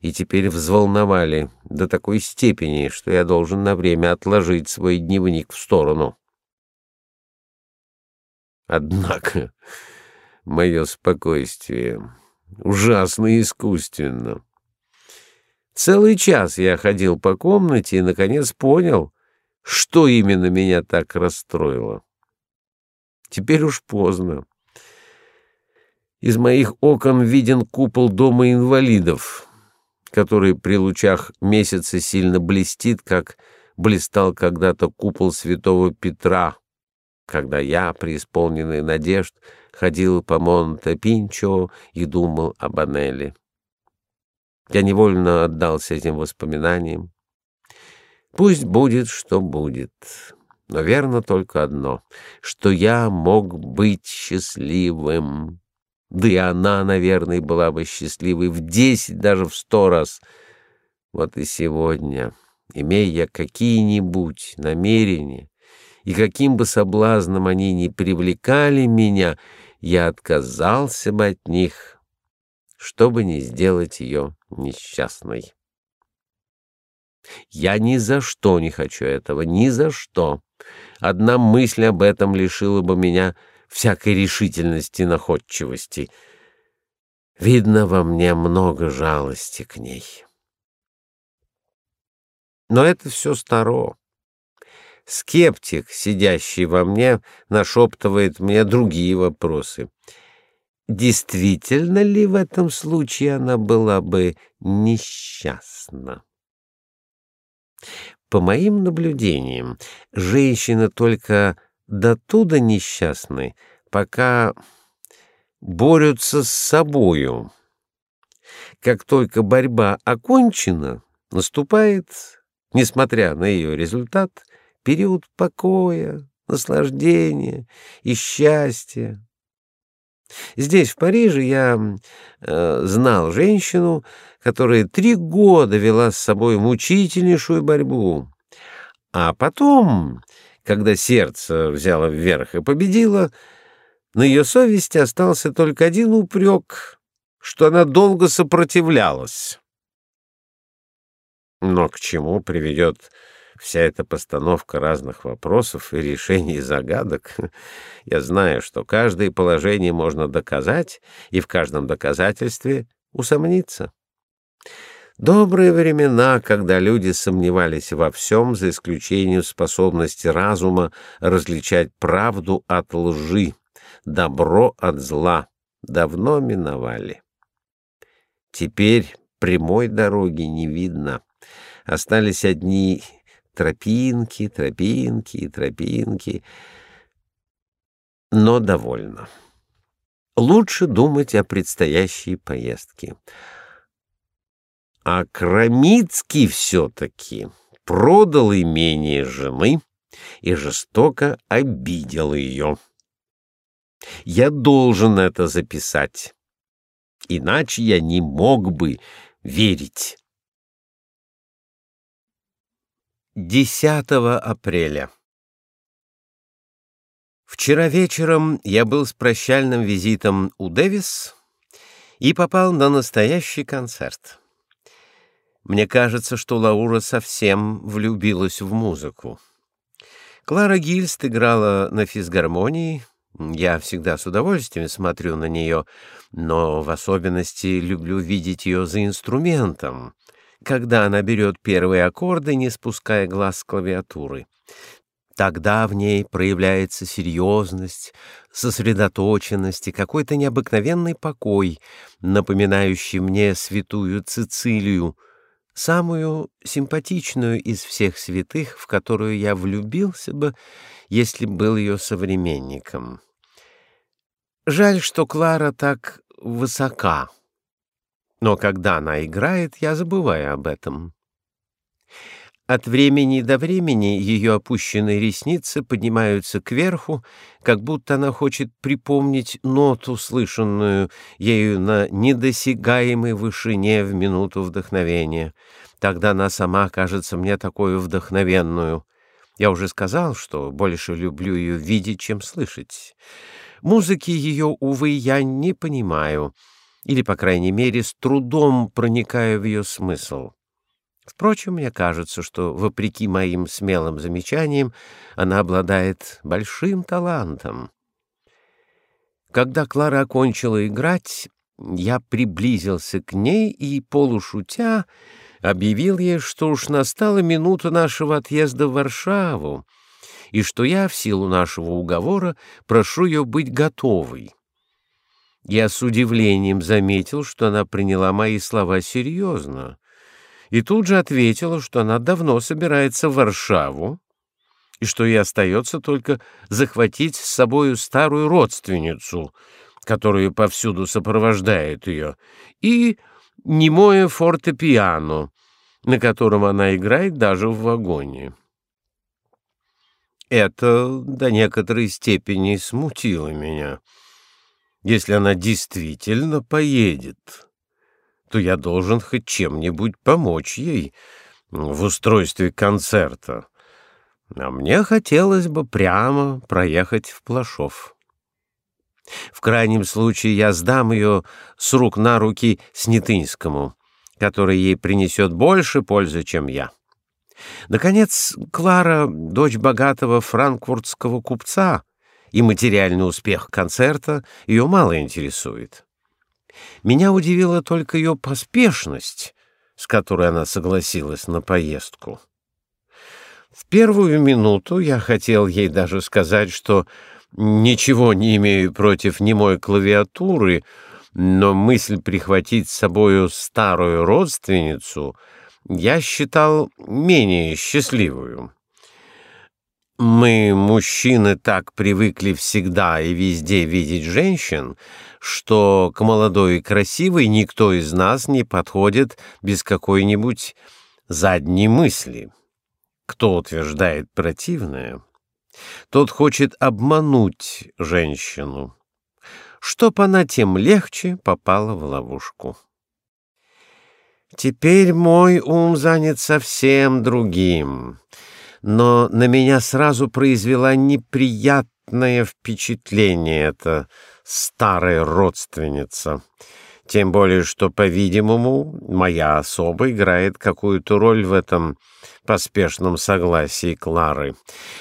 и теперь взволновали до такой степени, что я должен на время отложить свой дневник в сторону. Однако мое спокойствие ужасно искусственно. Целый час я ходил по комнате и, наконец, понял, что именно меня так расстроило. Теперь уж поздно. Из моих окон виден купол дома инвалидов, который при лучах месяца сильно блестит, как блистал когда-то купол святого Петра, когда я, преисполненный надежд, ходил по Монте-Пинчо и думал об Анеле. Я невольно отдался этим воспоминаниям. Пусть будет, что будет. Но верно только одно, что я мог быть счастливым. Да и она, наверное, была бы счастливой в десять, даже в сто раз. Вот и сегодня, имея какие-нибудь намерения, и каким бы соблазном они ни привлекали меня, я отказался бы от них чтобы не сделать ее несчастной. Я ни за что не хочу этого, ни за что. Одна мысль об этом лишила бы меня всякой решительности и находчивости. Видно во мне много жалости к ней. Но это все старо. Скептик, сидящий во мне, нашептывает мне другие вопросы — действительно ли в этом случае она была бы несчастна. По моим наблюдениям, женщины только до туда несчастны, пока борются с собою. Как только борьба окончена, наступает, несмотря на ее результат, период покоя, наслаждения и счастья. Здесь, в Париже, я э, знал женщину, которая три года вела с собой мучительнейшую борьбу. А потом, когда сердце взяло вверх и победило, на ее совести остался только один упрек, что она долго сопротивлялась. Но к чему приведет вся эта постановка разных вопросов и решений загадок. Я знаю, что каждое положение можно доказать, и в каждом доказательстве усомниться. Добрые времена, когда люди сомневались во всем, за исключением способности разума различать правду от лжи, добро от зла, давно миновали. Теперь прямой дороги не видно. Остались одни Тропинки, тропинки и тропинки. Но довольно. Лучше думать о предстоящей поездке. А Крамицкий все-таки продал имение жены и жестоко обидел ее. Я должен это записать, иначе я не мог бы верить. 10 апреля. Вчера вечером я был с прощальным визитом у Дэвис и попал на настоящий концерт. Мне кажется, что Лаура совсем влюбилась в музыку. Клара Гильст играла на физгармонии. Я всегда с удовольствием смотрю на нее, но в особенности люблю видеть ее за инструментом, когда она берет первые аккорды, не спуская глаз с клавиатуры. Тогда в ней проявляется серьезность, сосредоточенность и какой-то необыкновенный покой, напоминающий мне святую Цицилию, самую симпатичную из всех святых, в которую я влюбился бы, если был ее современником. Жаль, что Клара так высока, но когда она играет, я забываю об этом. От времени до времени ее опущенные ресницы поднимаются кверху, как будто она хочет припомнить ноту, слышанную ею на недосягаемой вышине в минуту вдохновения. Тогда она сама кажется мне такой вдохновенную. Я уже сказал, что больше люблю ее видеть, чем слышать. Музыки ее, увы, я не понимаю, или, по крайней мере, с трудом проникаю в ее смысл. Впрочем, мне кажется, что, вопреки моим смелым замечаниям, она обладает большим талантом. Когда Клара окончила играть, я приблизился к ней и, полушутя, объявил ей, что уж настала минута нашего отъезда в Варшаву, и что я, в силу нашего уговора, прошу ее быть готовой. Я с удивлением заметил, что она приняла мои слова серьезно и тут же ответила, что она давно собирается в Варшаву и что ей остается только захватить с собою старую родственницу, которая повсюду сопровождает ее, и немое фортепиано, на котором она играет даже в вагоне. Это до некоторой степени смутило меня. Если она действительно поедет то я должен хоть чем-нибудь помочь ей в устройстве концерта. А мне хотелось бы прямо проехать в Плашов. В крайнем случае я сдам ее с рук на руки Снятынскому, который ей принесет больше пользы, чем я. Наконец, Клара, дочь богатого франкфуртского купца, и материальный успех концерта ее мало интересует. Меня удивила только ее поспешность, с которой она согласилась на поездку. В первую минуту я хотел ей даже сказать, что ничего не имею против немой клавиатуры, но мысль прихватить с собою старую родственницу я считал менее счастливую. Мы, мужчины, так привыкли всегда и везде видеть женщин, что к молодой и красивой никто из нас не подходит без какой-нибудь задней мысли. Кто утверждает противное, тот хочет обмануть женщину, чтоб она тем легче попала в ловушку. Теперь мой ум занят совсем другим — но на меня сразу произвела неприятное впечатление эта старая родственница. Тем более, что, по-видимому, моя особа играет какую-то роль в этом поспешном согласии Клары.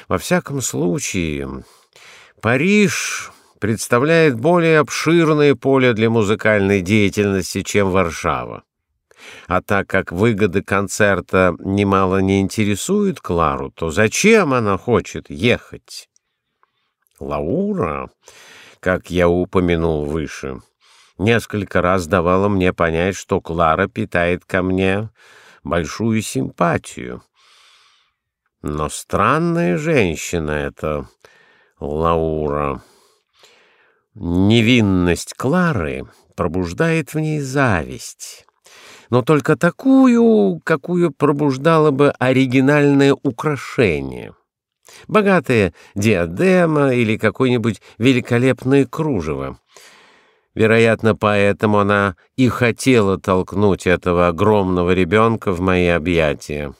Во всяком случае, Париж представляет более обширное поле для музыкальной деятельности, чем Варшава. А так как выгоды концерта немало не интересуют Клару, то зачем она хочет ехать? Лаура, как я упомянул выше, несколько раз давала мне понять, что Клара питает ко мне большую симпатию. Но странная женщина эта Лаура. Невинность Клары пробуждает в ней зависть но только такую, какую пробуждало бы оригинальное украшение. Богатая диадема или какое-нибудь великолепное кружево. Вероятно, поэтому она и хотела толкнуть этого огромного ребенка в мои объятия.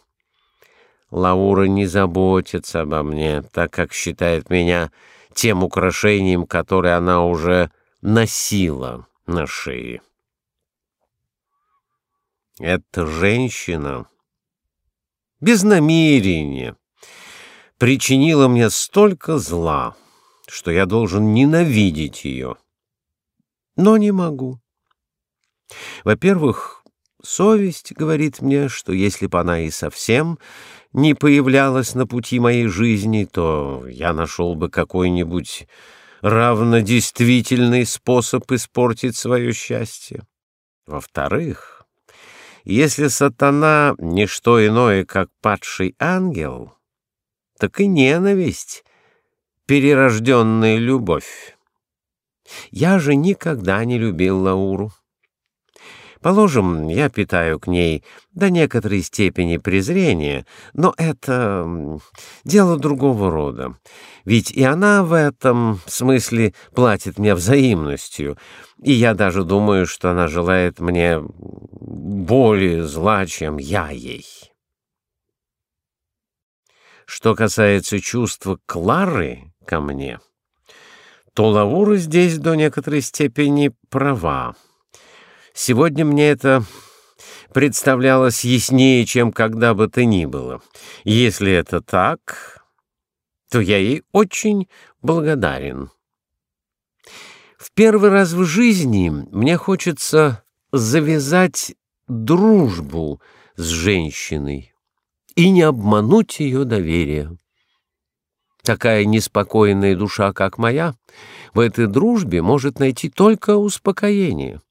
Лаура не заботится обо мне, так как считает меня тем украшением, которое она уже носила на шее. Эта женщина без намерения причинила мне столько зла, что я должен ненавидеть ее. Но не могу. Во-первых, совесть говорит мне, что если бы она и совсем не появлялась на пути моей жизни, то я нашел бы какой-нибудь равнодействительный способ испортить свое счастье. Во-вторых, если сатана — не что иное, как падший ангел, так и ненависть — перерожденная любовь. Я же никогда не любил Лауру. Положим, я питаю к ней до некоторой степени презрения, но это дело другого рода. Ведь и она в этом смысле платит мне взаимностью, и я даже думаю, что она желает мне более зла, чем я ей. Что касается чувства Клары ко мне, то Лаура здесь до некоторой степени права. Сегодня мне это представлялось яснее, чем когда бы то ни было. Если это так, то я ей очень благодарен. В первый раз в жизни мне хочется завязать дружбу с женщиной и не обмануть ее доверие. Такая неспокойная душа, как моя, в этой дружбе может найти только успокоение.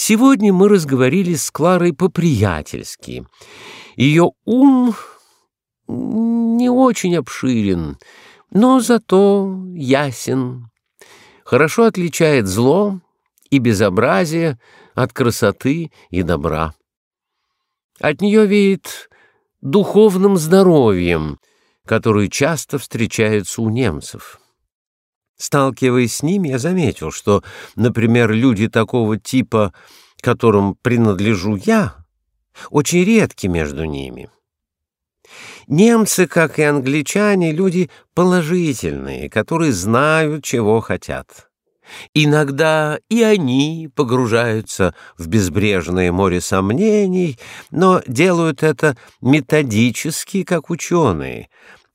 Сегодня мы разговорились с Кларой по-приятельски. Ее ум не очень обширен, но зато ясен. Хорошо отличает зло и безобразие от красоты и добра. От нее веет духовным здоровьем, который часто встречается у немцев. Сталкиваясь с ними, я заметил, что, например, люди такого типа, которым принадлежу я, очень редки между ними. Немцы, как и англичане, люди положительные, которые знают, чего хотят. Иногда и они погружаются в безбрежное море сомнений, но делают это методически, как ученые,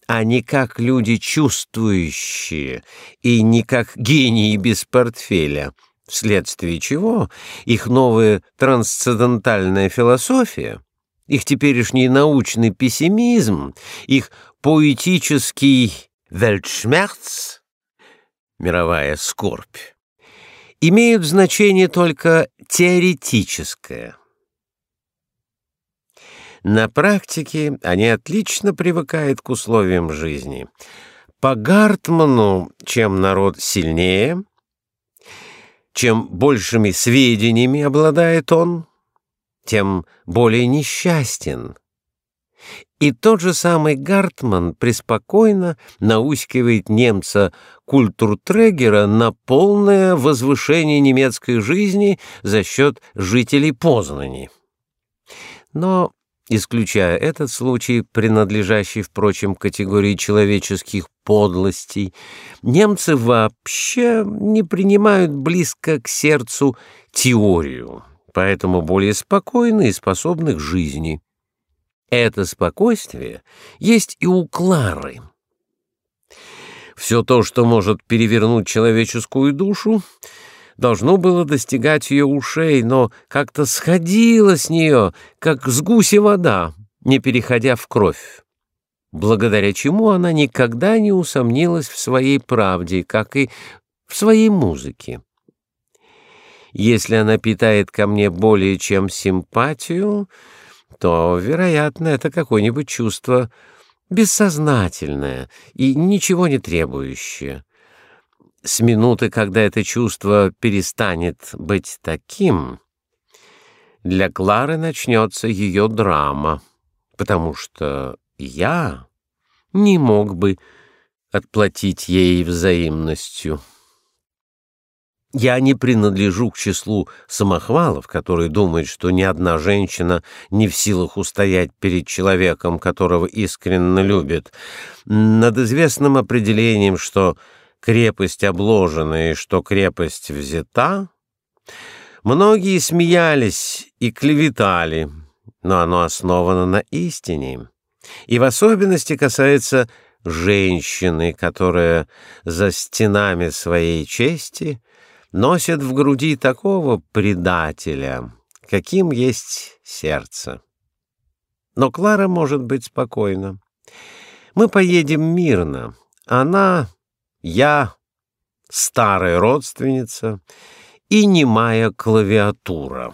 а не как люди чувствующие и не как гении без портфеля, вследствие чего их новая трансцендентальная философия, их теперешний научный пессимизм, их поэтический «Weltschmerz» — мировая скорбь, имеют значение только теоретическое — на практике они отлично привыкают к условиям жизни. По Гартману, чем народ сильнее, чем большими сведениями обладает он, тем более несчастен. И тот же самый Гартман преспокойно наускивает немца культуртрегера на полное возвышение немецкой жизни за счет жителей Познани. Но исключая этот случай, принадлежащий, впрочем, категории человеческих подлостей, немцы вообще не принимают близко к сердцу теорию, поэтому более спокойны и способны к жизни. Это спокойствие есть и у Клары. Все то, что может перевернуть человеческую душу, должно было достигать ее ушей, но как-то сходило с нее, как с гуси вода, не переходя в кровь, благодаря чему она никогда не усомнилась в своей правде, как и в своей музыке. Если она питает ко мне более чем симпатию, то, вероятно, это какое-нибудь чувство бессознательное и ничего не требующее. С минуты, когда это чувство перестанет быть таким, для Клары начнется ее драма, потому что я не мог бы отплатить ей взаимностью. Я не принадлежу к числу самохвалов, которые думают, что ни одна женщина не в силах устоять перед человеком, которого искренне любит. Над известным определением, что крепость обложена и что крепость взята, многие смеялись и клеветали, но оно основано на истине, и в особенности касается женщины, которая за стенами своей чести носит в груди такого предателя, каким есть сердце. Но Клара может быть спокойна. Мы поедем мирно. Она, я, старая родственница и немая клавиатура.